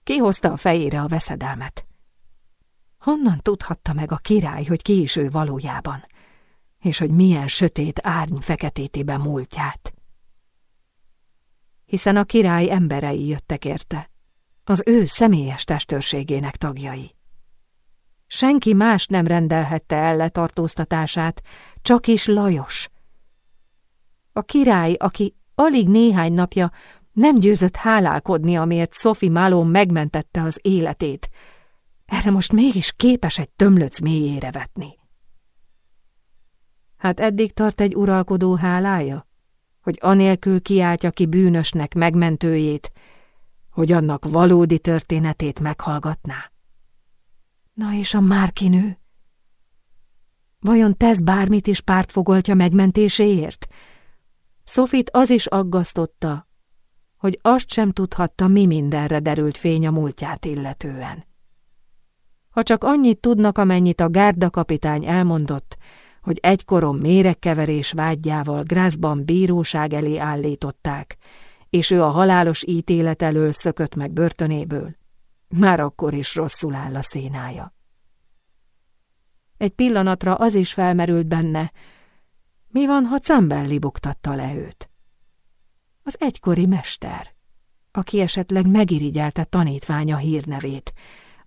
Ki hozta a fejére a veszedelmet? Honnan tudhatta meg a király, hogy ki is ő valójában, és hogy milyen sötét árny feketétibe múltját? Hiszen a király emberei jöttek érte, az ő személyes testőrségének tagjai. Senki más nem rendelhette el letartóztatását, csak is Lajos. A király, aki alig néhány napja nem győzött hálálkodni, amiért Sophie Malone megmentette az életét, erre most mégis képes egy tömlöc mélyére vetni. Hát eddig tart egy uralkodó hálája, hogy anélkül kiáltja ki bűnösnek megmentőjét, hogy annak valódi történetét meghallgatná. Na és a márkinő? Vajon tesz bármit is pártfogoltja megmentéséért? Sofit az is aggasztotta, hogy azt sem tudhatta, mi mindenre derült fény a múltját illetően. Ha csak annyit tudnak, amennyit a gárda kapitány elmondott, hogy egykoron méregkeverés vágyjával Grászban bíróság elé állították, és ő a halálos ítélet elől szökött meg börtönéből, már akkor is rosszul áll a szénája. Egy pillanatra az is felmerült benne, mi van, ha Cambelli buktatta le őt? Az egykori mester, aki esetleg megirigyelte tanítványa hírnevét,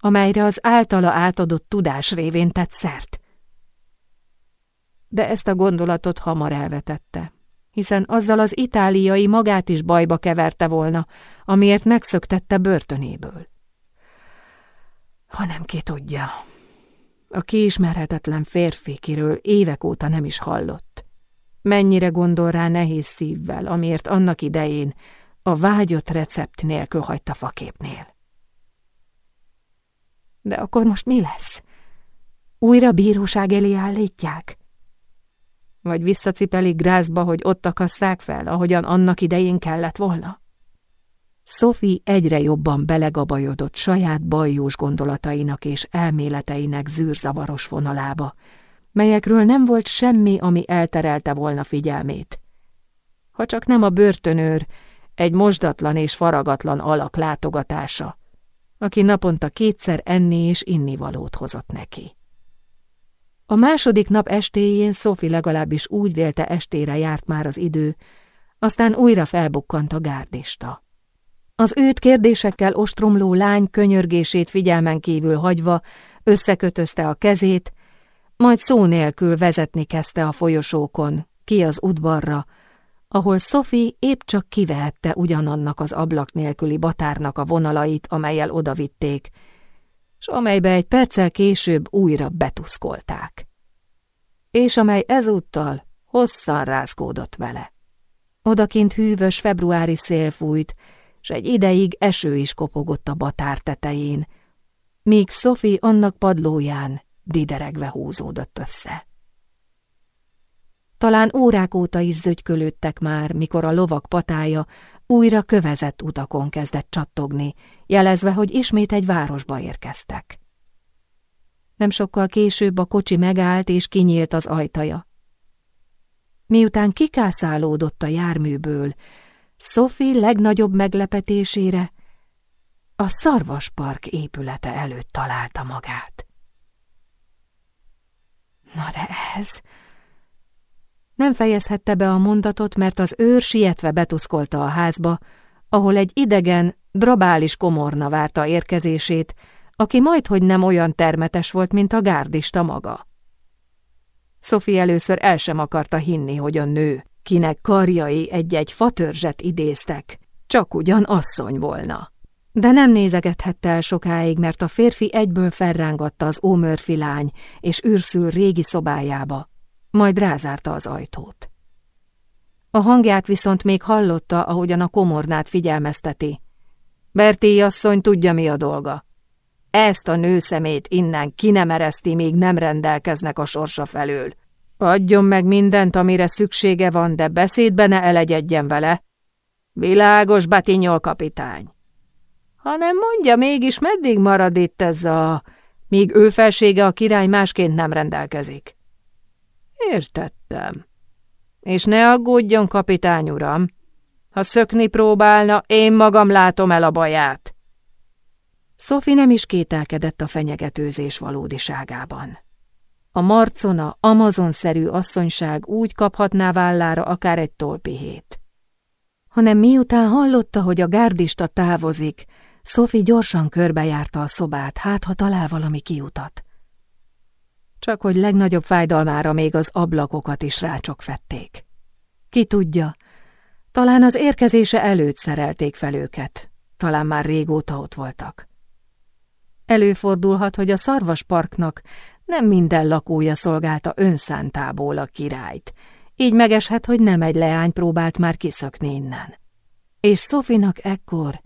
amelyre az általa átadott tudás révén tett szert. De ezt a gondolatot hamar elvetette, hiszen azzal az itáliai magát is bajba keverte volna, amiért megszöktette börtönéből. Ha nem ki tudja, a kiismerhetetlen férfi, kiről évek óta nem is hallott. Mennyire gondol rá nehéz szívvel, amiért annak idején a vágyott recept nélkül hagyta faképnél. De akkor most mi lesz? Újra bíróság elé állítják? Vagy visszacipelik Grázba, hogy ott akasszák fel, ahogyan annak idején kellett volna? Sophie egyre jobban belegabajodott saját bajós gondolatainak és elméleteinek zűrzavaros vonalába, melyekről nem volt semmi, ami elterelte volna figyelmét. Ha csak nem a börtönőr, egy mosdatlan és faragatlan alak látogatása, aki naponta kétszer enni és innivalót hozott neki. A második nap estéjén Sophie legalábbis úgy vélte estére járt már az idő, aztán újra felbukkant a gárdista. Az őt kérdésekkel ostromló lány könyörgését figyelmen kívül hagyva összekötözte a kezét, majd szó nélkül vezetni kezdte a folyosókon, ki az udvarra, ahol Sophie épp csak kivehette ugyanannak az ablak nélküli batárnak a vonalait, amelyel odavitték, s amelybe egy perccel később újra betuszkolták. És amely ezúttal hosszan rázkódott vele. Odakint hűvös februári szél fújt, s egy ideig eső is kopogott a batár tetején, míg Sophie annak padlóján dideregve húzódott össze. Talán órák óta is zögykölődtek már, mikor a lovak patája újra kövezett utakon kezdett csattogni, jelezve, hogy ismét egy városba érkeztek. Nem sokkal később a kocsi megállt és kinyílt az ajtaja. Miután kikászálódott a járműből, Sophie legnagyobb meglepetésére a szarvaspark épülete előtt találta magát. Na de ez? Nem fejezhette be a mondatot, mert az őr sietve betuszkolta a házba, ahol egy idegen, drabális komorna várta érkezését, aki majdhogy nem olyan termetes volt, mint a gárdista maga. Sophie először el sem akarta hinni, hogy a nő, kinek karjai egy-egy fatörzset idéztek, csak ugyan asszony volna. De nem nézegethette el sokáig, mert a férfi egyből felrángatta az ómörfi lány, és űrszül régi szobájába, majd rázárta az ajtót. A hangját viszont még hallotta, ahogyan a komornát figyelmezteti. Berti asszony tudja, mi a dolga. Ezt a nőszemét innen ki nem ereszti, míg nem rendelkeznek a sorsa felől. Adjon meg mindent, amire szüksége van, de beszédbe ne elegyedjen vele. Világos, Batinyol kapitány. Hanem mondja mégis, meddig marad itt ez a... míg ő felsége a király másként nem rendelkezik. Értettem. És ne aggódjon, kapitány uram. Ha szökni próbálna, én magam látom el a baját. Sophie nem is kételkedett a fenyegetőzés valódiságában. A marcona, amazonszerű asszonyság úgy kaphatná vállára akár egy tolpihét. Hanem miután hallotta, hogy a gárdista távozik, Sophie gyorsan körbejárta a szobát, hát ha talál valami kiutat. Csak hogy legnagyobb fájdalmára még az ablakokat is rácsok fették. Ki tudja, talán az érkezése előtt szerelték fel őket, talán már régóta ott voltak. Előfordulhat, hogy a szarvasparknak nem minden lakója szolgálta önszántából a királyt, így megeshet, hogy nem egy leány próbált már kiszökni innen. És Szofinak ekkor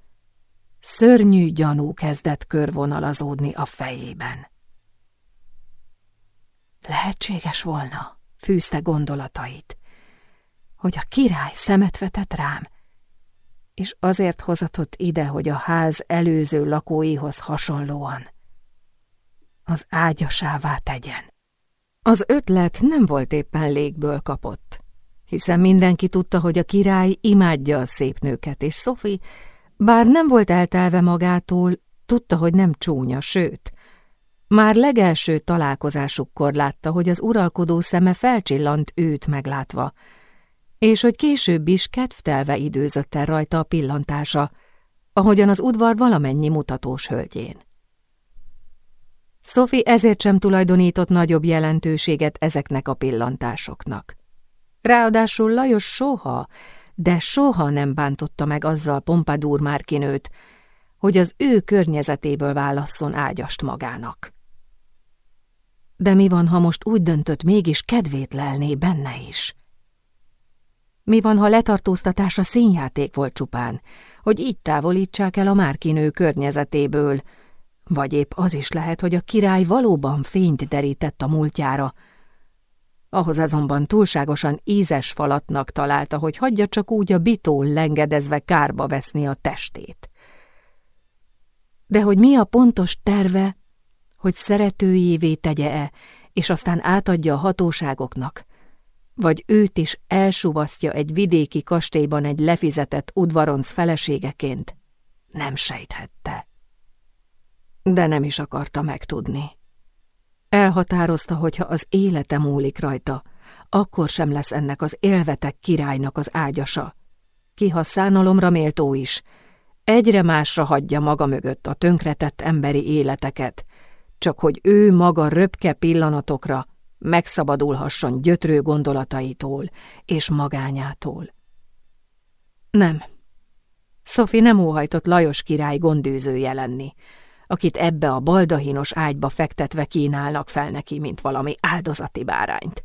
szörnyű gyanú kezdett körvonalazódni a fejében. Lehetséges volna, fűzte gondolatait, hogy a király szemet vetett rám, és azért hozatott ide, hogy a ház előző lakóihoz hasonlóan az ágyasává tegyen. Az ötlet nem volt éppen légből kapott, hiszen mindenki tudta, hogy a király imádja a szép nőket, és Sophie, bár nem volt eltelve magától, tudta, hogy nem csúnya, sőt, már legelső találkozásukkor látta, hogy az uralkodó szeme felcsillant őt meglátva, és hogy később is kedvtelve időzött el rajta a pillantása, ahogyan az udvar valamennyi mutatós hölgyén. Sophie ezért sem tulajdonított nagyobb jelentőséget ezeknek a pillantásoknak. Ráadásul Lajos soha, de soha nem bántotta meg azzal Pompadour Márkinőt, hogy az ő környezetéből válasszon ágyast magának. De mi van, ha most úgy döntött, mégis kedvét lelné benne is? Mi van, ha letartóztatása színjáték volt csupán, hogy így távolítsák el a Márkinő környezetéből, vagy épp az is lehet, hogy a király valóban fényt derített a múltjára. Ahhoz azonban túlságosan ízes falatnak találta, hogy hagyja csak úgy a bitól lengedezve kárba veszni a testét. De hogy mi a pontos terve, hogy szeretőjévé tegye-e, és aztán átadja a hatóságoknak, vagy őt is elsuvasztja egy vidéki kastélyban egy lefizetett udvaronc feleségeként, nem sejthette de nem is akarta megtudni. Elhatározta, hogyha az élete múlik rajta, akkor sem lesz ennek az élvetek királynak az ágyasa. Ki ha szánalomra méltó is, egyre másra hagyja maga mögött a tönkretett emberi életeket, csak hogy ő maga röpke pillanatokra megszabadulhasson gyötrő gondolataitól és magányától. Nem. Sophie nem óhajtott Lajos király gondűzője lenni, akit ebbe a baldahinos ágyba fektetve kínálnak fel neki, mint valami áldozati bárányt.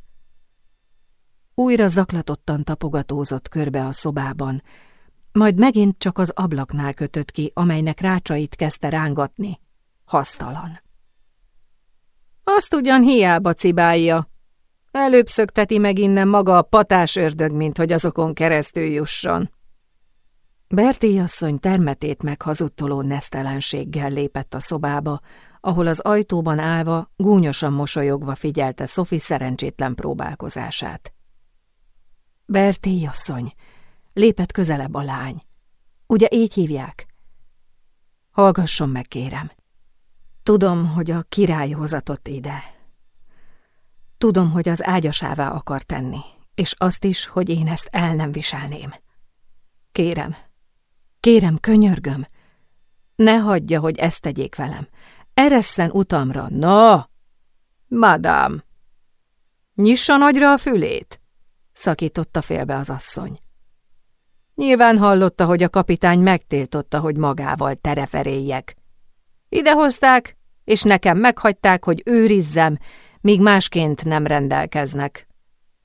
Újra zaklatottan tapogatózott körbe a szobában, majd megint csak az ablaknál kötött ki, amelynek rácsait kezdte rángatni. Hasztalan. Azt ugyan hiába cibálja. Előbb szökteti meg innen maga a patás ördög, mint hogy azokon keresztül jusson. Berté asszony termetét meghazudtoló nesztelenséggel lépett a szobába, ahol az ajtóban állva, gúnyosan mosolyogva figyelte Szofi szerencsétlen próbálkozását. Berté asszony, lépett közelebb a lány. Ugye így hívják? Hallgasson meg, kérem. Tudom, hogy a király hozatott ide. Tudom, hogy az ágyasává akar tenni, és azt is, hogy én ezt el nem viselném. Kérem, kérem, könyörgöm, ne hagyja, hogy ezt tegyék velem. Eresszen utamra, na! Madám! Nyissa nagyra a fülét, szakította félbe az asszony. Nyilván hallotta, hogy a kapitány megtiltotta, hogy magával tereferéljek. Idehozták, és nekem meghagyták, hogy őrizzem, míg másként nem rendelkeznek.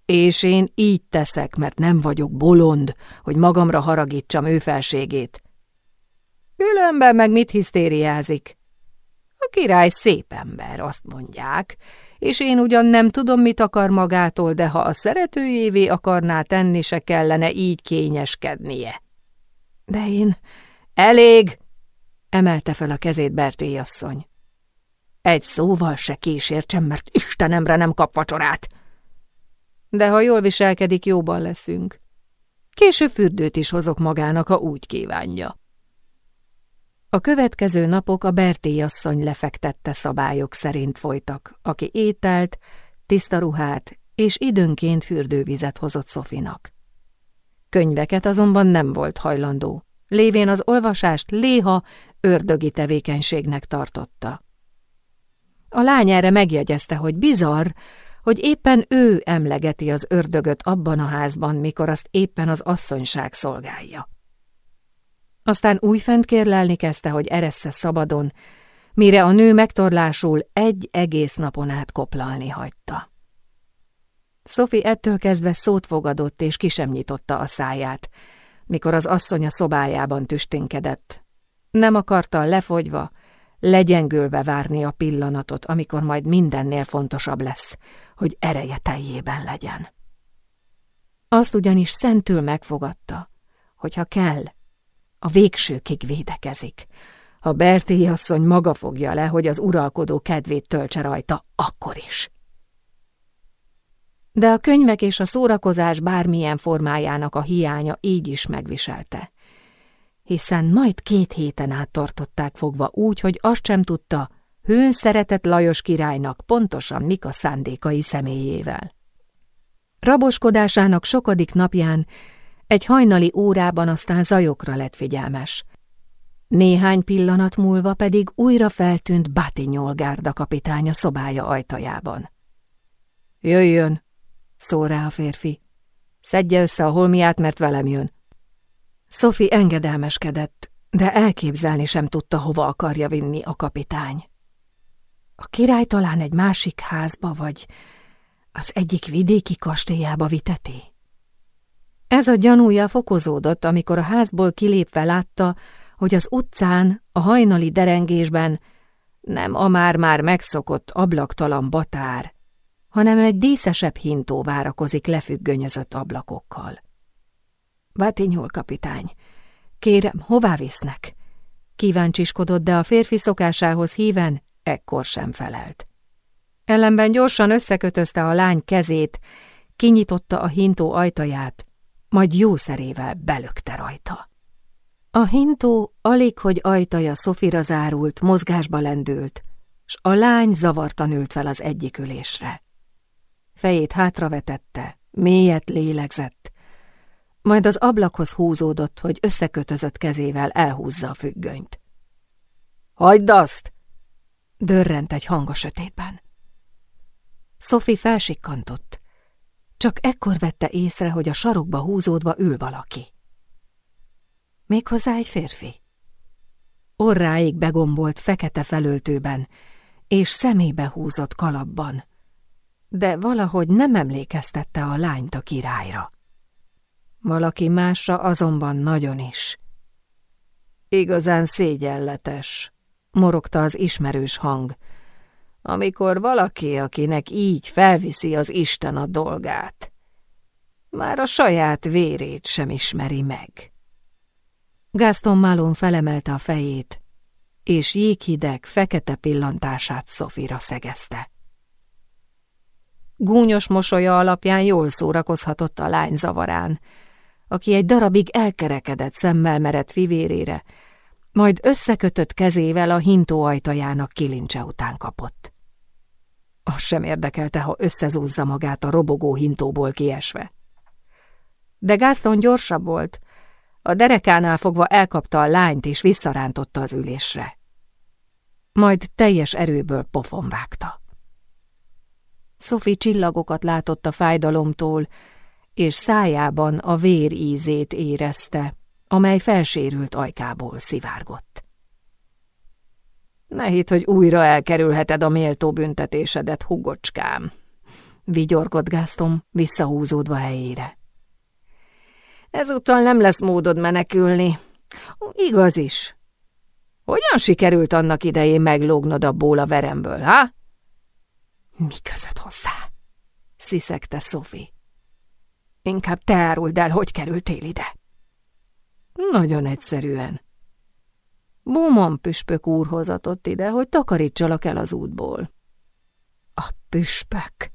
És én így teszek, mert nem vagyok bolond, hogy magamra haragítsam ő felségét. Különben meg mit hisztériázik? A király szép ember, azt mondják, és én ugyan nem tudom, mit akar magától, de ha a szeretőjévé akarná tenni, se kellene így kényeskednie. De én... Elég! Emelte fel a kezét Berté asszony. Egy szóval se kísértsem, mert Istenemre nem kap vacsorát. De ha jól viselkedik, jóban leszünk. Később fürdőt is hozok magának, ha úgy kívánja. A következő napok a Berté asszony lefektette szabályok szerint folytak, aki ételt, tiszta ruhát és időnként fürdővizet hozott Szofinak. Könyveket azonban nem volt hajlandó, lévén az olvasást léha ördögi tevékenységnek tartotta. A lány erre megjegyezte, hogy bizarr, hogy éppen ő emlegeti az ördögöt abban a házban, mikor azt éppen az asszonyság szolgálja. Aztán újfent kérlelni kezdte, hogy eressze szabadon, mire a nő megtorlásul egy egész napon át koplalni hagyta. Sophie ettől kezdve szót fogadott és ki sem nyitotta a száját, mikor az asszony a szobájában tüsténkedett. Nem akarta lefogyva, legyengülve várni a pillanatot, amikor majd mindennél fontosabb lesz, hogy ereje teljében legyen. Azt ugyanis szentül megfogadta, hogyha kell, a végsőkig védekezik. Ha Berti asszony maga fogja le, hogy az uralkodó kedvét töltse rajta, akkor is. De a könyvek és a szórakozás bármilyen formájának a hiánya így is megviselte. Hiszen majd két héten át tartották fogva úgy, hogy azt sem tudta, hőn szeretett Lajos királynak pontosan mik a szándékai személyével. Raboskodásának sokadik napján egy hajnali órában aztán zajokra lett figyelmes. Néhány pillanat múlva pedig újra feltűnt Batinyol gárda kapitánya szobája ajtajában. Jöjjön, szól rá a férfi. Szedje össze a holmiát, mert velem jön. Sophie engedelmeskedett, de elképzelni sem tudta, hova akarja vinni a kapitány. A király talán egy másik házba, vagy az egyik vidéki kastélyába viteti? Ez a gyanúja fokozódott, amikor a házból kilépve látta, hogy az utcán, a hajnali derengésben nem a már-már megszokott ablaktalan batár, hanem egy díszesebb hintó várakozik lefüggönyözött ablakokkal. Vátinyol kapitány, kérem, hová visznek? Kíváncsiskodott, de a férfi szokásához híven ekkor sem felelt. Ellenben gyorsan összekötözte a lány kezét, kinyitotta a hintó ajtaját, majd jószerével belökte rajta. A hintó alig, hogy ajtaja Szofira zárult, mozgásba lendült, s a lány zavartan ült fel az egyik ülésre. Fejét hátravetette, mélyet lélegzett, majd az ablakhoz húzódott, hogy összekötözött kezével elhúzza a függönyt. – Hagyd azt! – dörrent egy hang a sötétben. Szofi felsikkantott. Csak ekkor vette észre, hogy a sarokba húzódva ül valaki. Méghozzá egy férfi. Orráig begombolt fekete felöltőben, és szemébe húzott kalapban, de valahogy nem emlékeztette a lányt a királyra. Valaki másra azonban nagyon is. Igazán szégyenletes, morogta az ismerős hang, amikor valaki, akinek így felviszi az Isten a dolgát, már a saját vérét sem ismeri meg. Gaston Malon felemelte a fejét, és jéghideg, fekete pillantását Szofira szegezte. Gúnyos mosolya alapján jól szórakozhatott a lány zavarán, aki egy darabig elkerekedett szemmel merett fivérére, majd összekötött kezével a hintó ajtajának kilincse után kapott. Az sem érdekelte, ha összezúzza magát a robogó hintóból kiesve. De Gaston gyorsabb volt. A derekánál fogva elkapta a lányt és visszarántotta az ülésre. Majd teljes erőből pofon vágta. Sophie csillagokat látott a fájdalomtól, és szájában a vér ízét érezte, amely felsérült ajkából szivárgott. Ne hidd, hogy újra elkerülheted a méltó büntetésedet, hugocskám, vigyorgott Gáztom, visszahúzódva helyére. Ezúttal nem lesz módod menekülni. Igaz is. Hogyan sikerült annak idején meglógnod abból a veremből, ha? Mi között hozzá? sziszegte Sophie. Inkább te áruld el, hogy kerültél ide. Nagyon egyszerűen. Búmon püspök úr hozatott ide, hogy takarítsalak el az útból. A püspök?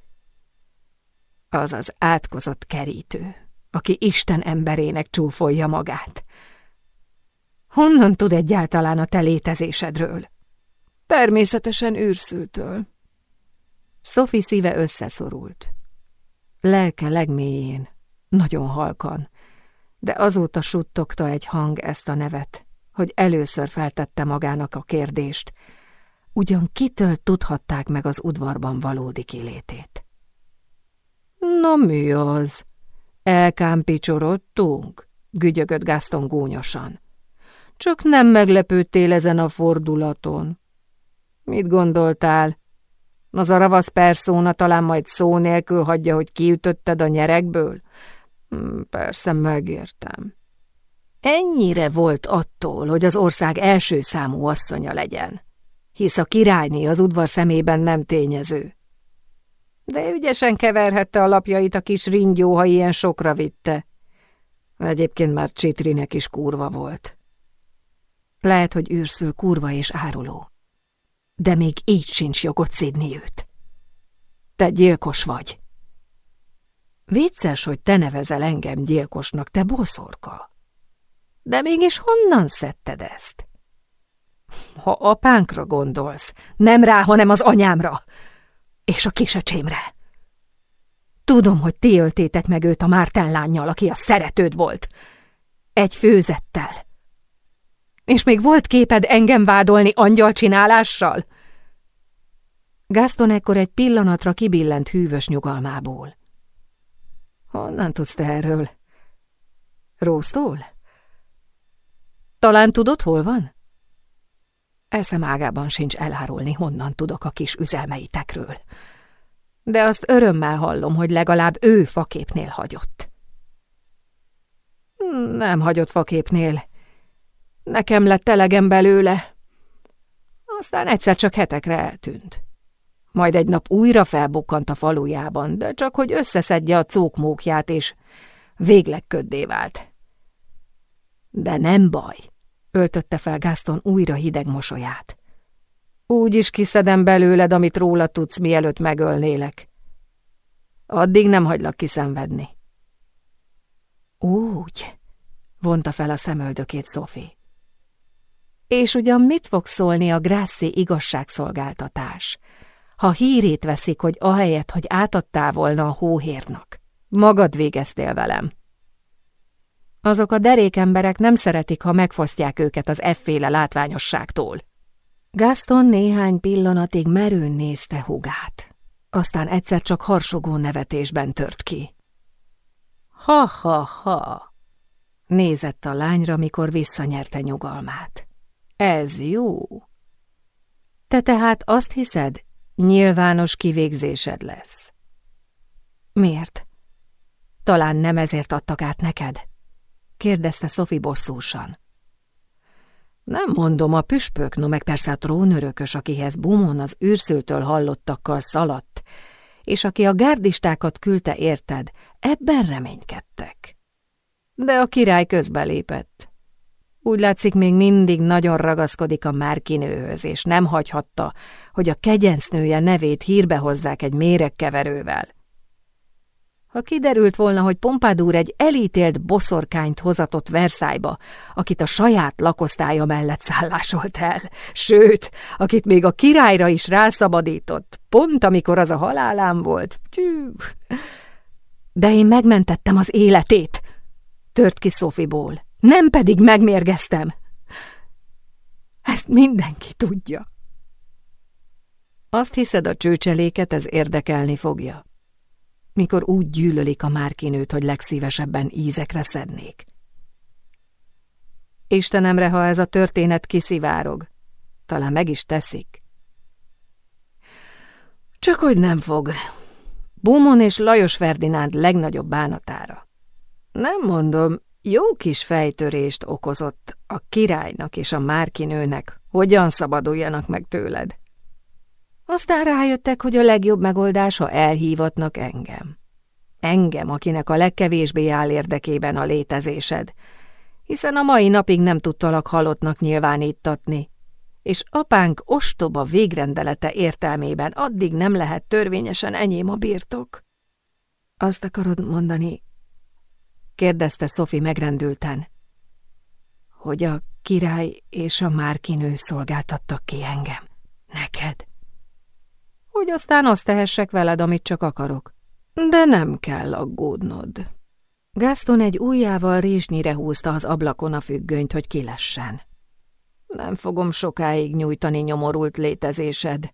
Az az átkozott kerítő, aki Isten emberének csúfolja magát. Honnan tud egyáltalán a te létezésedről? Természetesen űrszültől. Sophie szíve összeszorult. Lelke legmélyén, nagyon halkan, de azóta suttogta egy hang ezt a nevet, hogy először feltette magának a kérdést, ugyan kitől tudhatták meg az udvarban valódi kilétét. Na mi az? Elkámpicsorodtunk? gügyögött Gaston gúnyosan. Csak nem meglepődtél ezen a fordulaton. Mit gondoltál? Az a ravasz perszóna talán majd szó nélkül hagyja, hogy kiütötted a nyerekből? Hm, persze megértem. Ennyire volt attól, hogy az ország első számú asszonya legyen, hisz a királyné az udvar szemében nem tényező. De ügyesen keverhette a lapjait a kis ringyó, ha ilyen sokra vitte. Egyébként már Csitrinek is kurva volt. Lehet, hogy űrszül kurva és áruló. De még így sincs jogod szídni őt. Te gyilkos vagy. Vicces, hogy te nevezel engem gyilkosnak, te boszorka. De mégis honnan szedted ezt? Ha apánkra gondolsz, nem rá, hanem az anyámra, és a kisöcsémre. Tudom, hogy ti öltétek meg őt a Márten lányjal, aki a szeretőd volt. Egy főzettel. És még volt képed engem vádolni angyalcsinálással? Gaston ekkor egy pillanatra kibillent hűvös nyugalmából. Honnan tudsz te erről? Róztól? Talán tudod, hol van? Eszem ágában sincs elárulni, honnan tudok a kis üzelmeitekről. De azt örömmel hallom, hogy legalább ő faképnél hagyott. Nem hagyott faképnél. Nekem lett elegem belőle. Aztán egyszer csak hetekre eltűnt. Majd egy nap újra felbukkant a falujában, de csak hogy összeszedje a cókmókját, és végleg köddé vált. De nem baj, öltötte fel Gaston újra hideg mosolyát. Úgy is kiszedem belőled, amit róla tudsz, mielőtt megölnélek. Addig nem hagylak kiszenvedni. Úgy, vonta fel a szemöldökét Sophie. És ugyan mit fog szólni a Grassi igazságszolgáltatás, ha hírét veszik, hogy ahelyett, hogy átadtál volna a hóhérnak, magad végeztél velem? Azok a derék emberek nem szeretik, ha megfosztják őket az efféle látványosságtól. Gaston néhány pillanatig merőn nézte hugát. Aztán egyszer csak harsogó nevetésben tört ki. Ha-ha-ha! Nézett a lányra, mikor visszanyerte nyugalmát. Ez jó. Te tehát azt hiszed, nyilvános kivégzésed lesz. Miért? Talán nem ezért adtak át neked? kérdezte Sophie bosszúsan. Nem mondom, a püspök, no meg persze a trónörökös, akihez Bumon az űrszültől hallottakkal szaladt, és aki a gárdistákat küldte érted, ebben reménykedtek. De a király közbelépett. Úgy látszik, még mindig nagyon ragaszkodik a márkinőhöz, és nem hagyhatta, hogy a kegyencnője nevét hírbe hozzák egy méregkeverővel. Ha kiderült volna, hogy Pompadour egy elítélt boszorkányt hozatott Versailles-ba, akit a saját lakosztálya mellett szállásolt el, sőt, akit még a királyra is rászabadított, pont amikor az a halálám volt. Tyű. De én megmentettem az életét, tört ki Szofiból, nem pedig megmérgeztem. Ezt mindenki tudja. Azt hiszed, a csőcseléket ez érdekelni fogja? Mikor úgy gyűlölik a márkinőt, hogy legszívesebben ízekre szednék. Istenemre, ha ez a történet kiszivárog, talán meg is teszik. Csak hogy nem fog. Bumon és Lajos Ferdinánd legnagyobb bánatára. Nem mondom, jó kis fejtörést okozott a királynak és a márkinőnek, hogyan szabaduljanak meg tőled. Aztán rájöttek, hogy a legjobb megoldás, ha elhívatnak engem. Engem, akinek a legkevésbé áll érdekében a létezésed, hiszen a mai napig nem tudtalak halottnak nyilvánítatni, és apánk ostoba végrendelete értelmében addig nem lehet törvényesen enyém a birtok. Azt akarod mondani, kérdezte Szofi megrendülten, hogy a király és a márkinő szolgáltattak ki engem. Neked? Hogy aztán azt tehessek veled, amit csak akarok. De nem kell aggódnod. Gaston egy ujjával résnyire húzta az ablakon a függönyt, hogy kilessen. Nem fogom sokáig nyújtani nyomorult létezésed.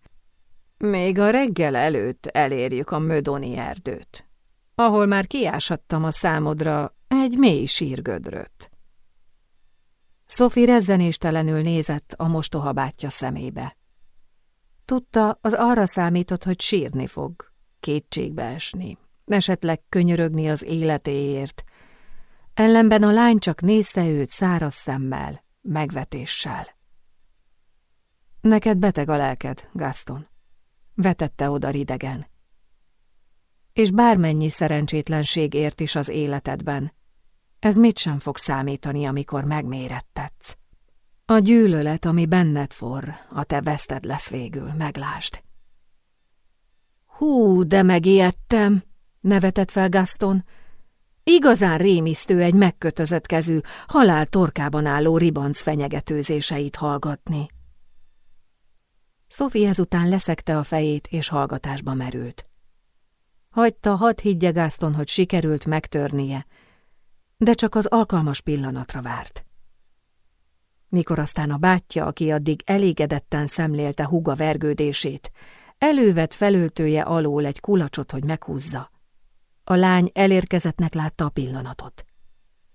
Még a reggel előtt elérjük a Mödoni erdőt, ahol már kiásattam a számodra egy mély sírgödröt. Sophie rezzenéstelenül nézett a mostohabátja szemébe. Tudta, az arra számított, hogy sírni fog, kétségbe esni, esetleg könyörögni az életéért. Ellenben a lány csak nézte őt száraz szemmel, megvetéssel. Neked beteg a lelked, Gaston, vetette oda ridegen. És bármennyi szerencsétlenség ért is az életedben, ez mit sem fog számítani, amikor megmérettetsz. A gyűlölet, ami benned forr, a te veszted lesz végül, meglásd. Hú, de megijedtem, nevetett fel Gaston. Igazán rémisztő egy megkötözött kezű, halál torkában álló ribanc fenyegetőzéseit hallgatni. Sophie ezután leszekte a fejét, és hallgatásba merült. Hagyta, hadd higgye Gaston, hogy sikerült megtörnie, de csak az alkalmas pillanatra várt. Mikor aztán a bátyja, aki addig elégedetten szemlélte huga vergődését, elővet felöltője alól egy kulacsot, hogy meghúzza. A lány elérkezettnek látta a pillanatot.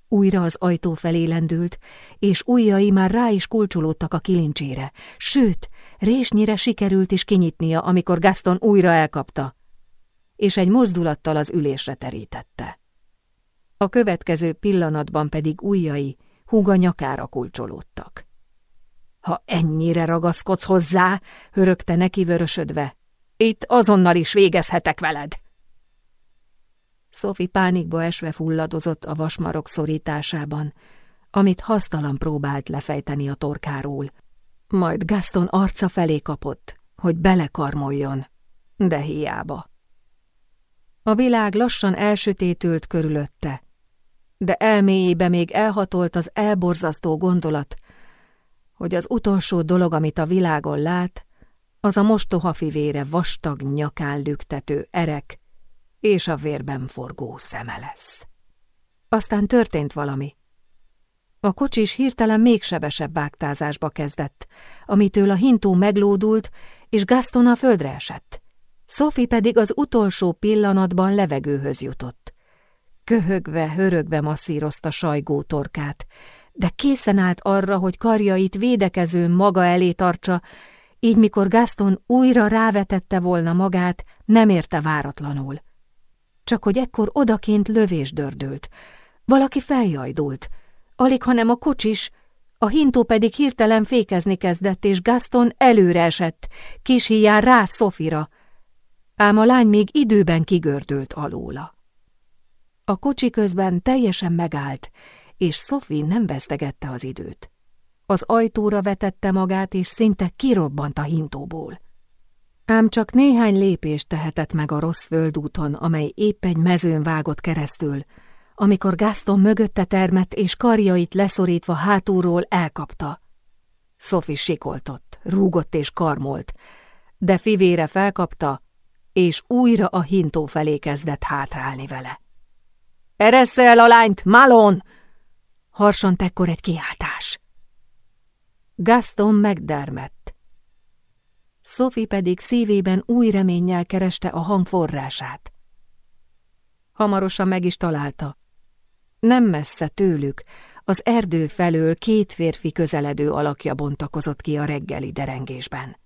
Újra az ajtó felé lendült, és ujjai már rá is kulcsolódtak a kilincsére, sőt, résnyire sikerült is kinyitnia, amikor Gaston újra elkapta, és egy mozdulattal az ülésre terítette. A következő pillanatban pedig ujjai húga nyakára kulcsolódtak. Ha ennyire ragaszkodsz hozzá, hörögte neki vörösödve, itt azonnal is végezhetek veled. Sophie pánikba esve fulladozott a vasmarok szorításában, amit hasztalan próbált lefejteni a torkáról. Majd Gaston arca felé kapott, hogy belekarmoljon, de hiába. A világ lassan elsötétült körülötte, de elméjébe még elhatolt az elborzasztó gondolat, hogy az utolsó dolog, amit a világon lát, az a mostoha fivére vastag nyakán lüktető erek és a vérben forgó szeme lesz. Aztán történt valami. A kocsis hirtelen még sebesebb vágtázásba kezdett, amitől a hintó meglódult, és Gaston a földre esett. Sophie pedig az utolsó pillanatban levegőhöz jutott. Köhögve, hörögve masszírozta sajgó torkát, de készen állt arra, hogy karjait védekezőn maga elé tartsa, így mikor Gaston újra rávetette volna magát, nem érte váratlanul. Csak hogy ekkor odakint lövés dördült. Valaki feljajdult. Alig, hanem a kocsis, a hintó pedig hirtelen fékezni kezdett, és Gaston előre esett, kis híján rá Szofira. Ám a lány még időben kigördült alóla. A kocsi közben teljesen megállt, és Sophie nem vesztegette az időt. Az ajtóra vetette magát, és szinte kirobbant a hintóból. Ám csak néhány lépést tehetett meg a rossz földúton, amely épp egy mezőn vágott keresztül, amikor Gaston mögötte termett és karjait leszorítva hátulról elkapta. Sophie sikoltott, rúgott és karmolt, de fivére felkapta, és újra a hintó felé kezdett hátrálni vele. – Eressze el a lányt, Malon! – harsant ekkor egy kiáltás. Gaston megdermett. Sophie pedig szívében új reménnyel kereste a hang forrását. Hamarosan meg is találta. Nem messze tőlük, az erdő felől két férfi közeledő alakja bontakozott ki a reggeli derengésben.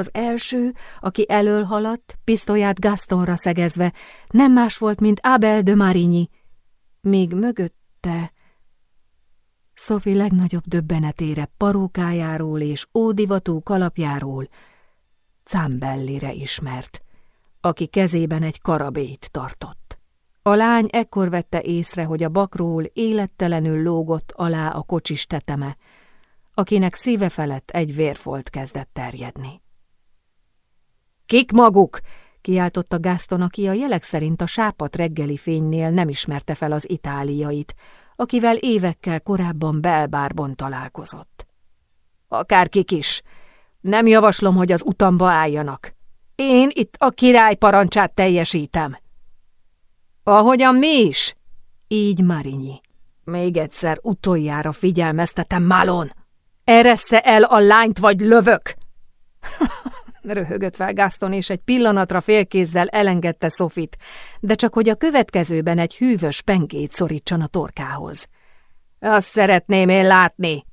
Az első, aki elől haladt, pisztolyát Gastonra szegezve, nem más volt, mint Abel de Marigny, még mögötte... Sophie legnagyobb döbbenetére parókájáról és ódivatú kalapjáról Cámbellire ismert, aki kezében egy karabét tartott. A lány ekkor vette észre, hogy a bakról élettelenül lógott alá a kocsis teteme, akinek szíve felett egy vérfolt kezdett terjedni. Kik maguk? kiáltotta Gaston, aki a jelek szerint a sápat reggeli fénynél nem ismerte fel az itáliait, akivel évekkel korábban Belbárban találkozott. Akárkik is, nem javaslom, hogy az utamba álljanak. Én itt a király parancsát teljesítem. Ahogyan mi is? Így Marinyi. Még egyszer utoljára figyelmeztetem, Malon. Eressze el a lányt, vagy lövök! Röhögött fel Gaston, és egy pillanatra félkézzel elengedte Sofit, de csak hogy a következőben egy hűvös pengét szorítson a torkához. Azt szeretném én látni.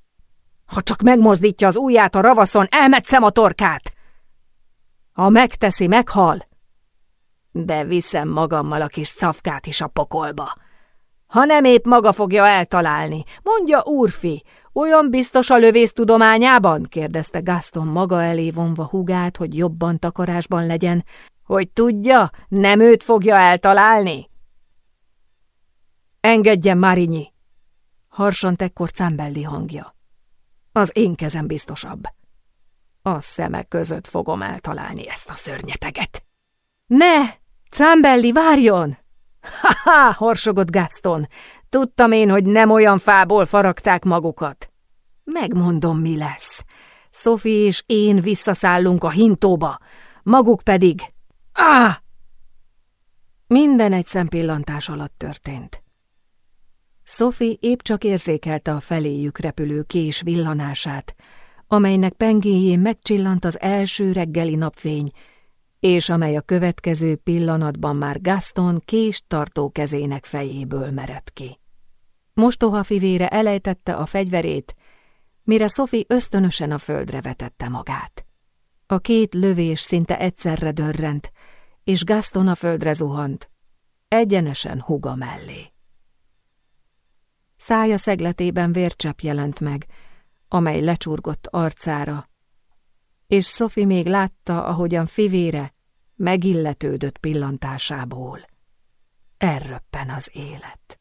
Ha csak megmozdítja az ujját a ravaszon, elmetszem a torkát. Ha megteszi, meghal. De viszem magammal a kis szafkát is a pokolba. Ha nem épp maga fogja eltalálni, mondja úrfi, olyan biztos a lövész tudományában? kérdezte Gaston maga elé vonva hugát, hogy jobban takarásban legyen, hogy tudja, nem őt fogja eltalálni? Engedjen, Marinyi! Harsant ekkor Cámbelli hangja. Az én kezem biztosabb. A szemek között fogom eltalálni ezt a szörnyeteget. Ne! Cámbelli, várjon! Ha-ha! horsogott Gaston. Tudtam én, hogy nem olyan fából faragták magukat. Megmondom, mi lesz. Sophie és én visszaszállunk a hintóba, maguk pedig... Ah! Minden egy szempillantás alatt történt. Sophie épp csak érzékelte a feléjük repülő kés villanását, amelynek pengéjén megcsillant az első reggeli napfény, és amely a következő pillanatban már Gaston kés tartó kezének fejéből merett ki. Mostoha fivére elejtette a fegyverét, mire Sophie ösztönösen a földre vetette magát. A két lövés szinte egyszerre dörrent, és Gaston a földre zuhant, egyenesen huga mellé. Szája szegletében vércsepp jelent meg, amely lecsurgott arcára, és Sophie még látta, ahogyan fivére megilletődött pillantásából. Elröppen az élet.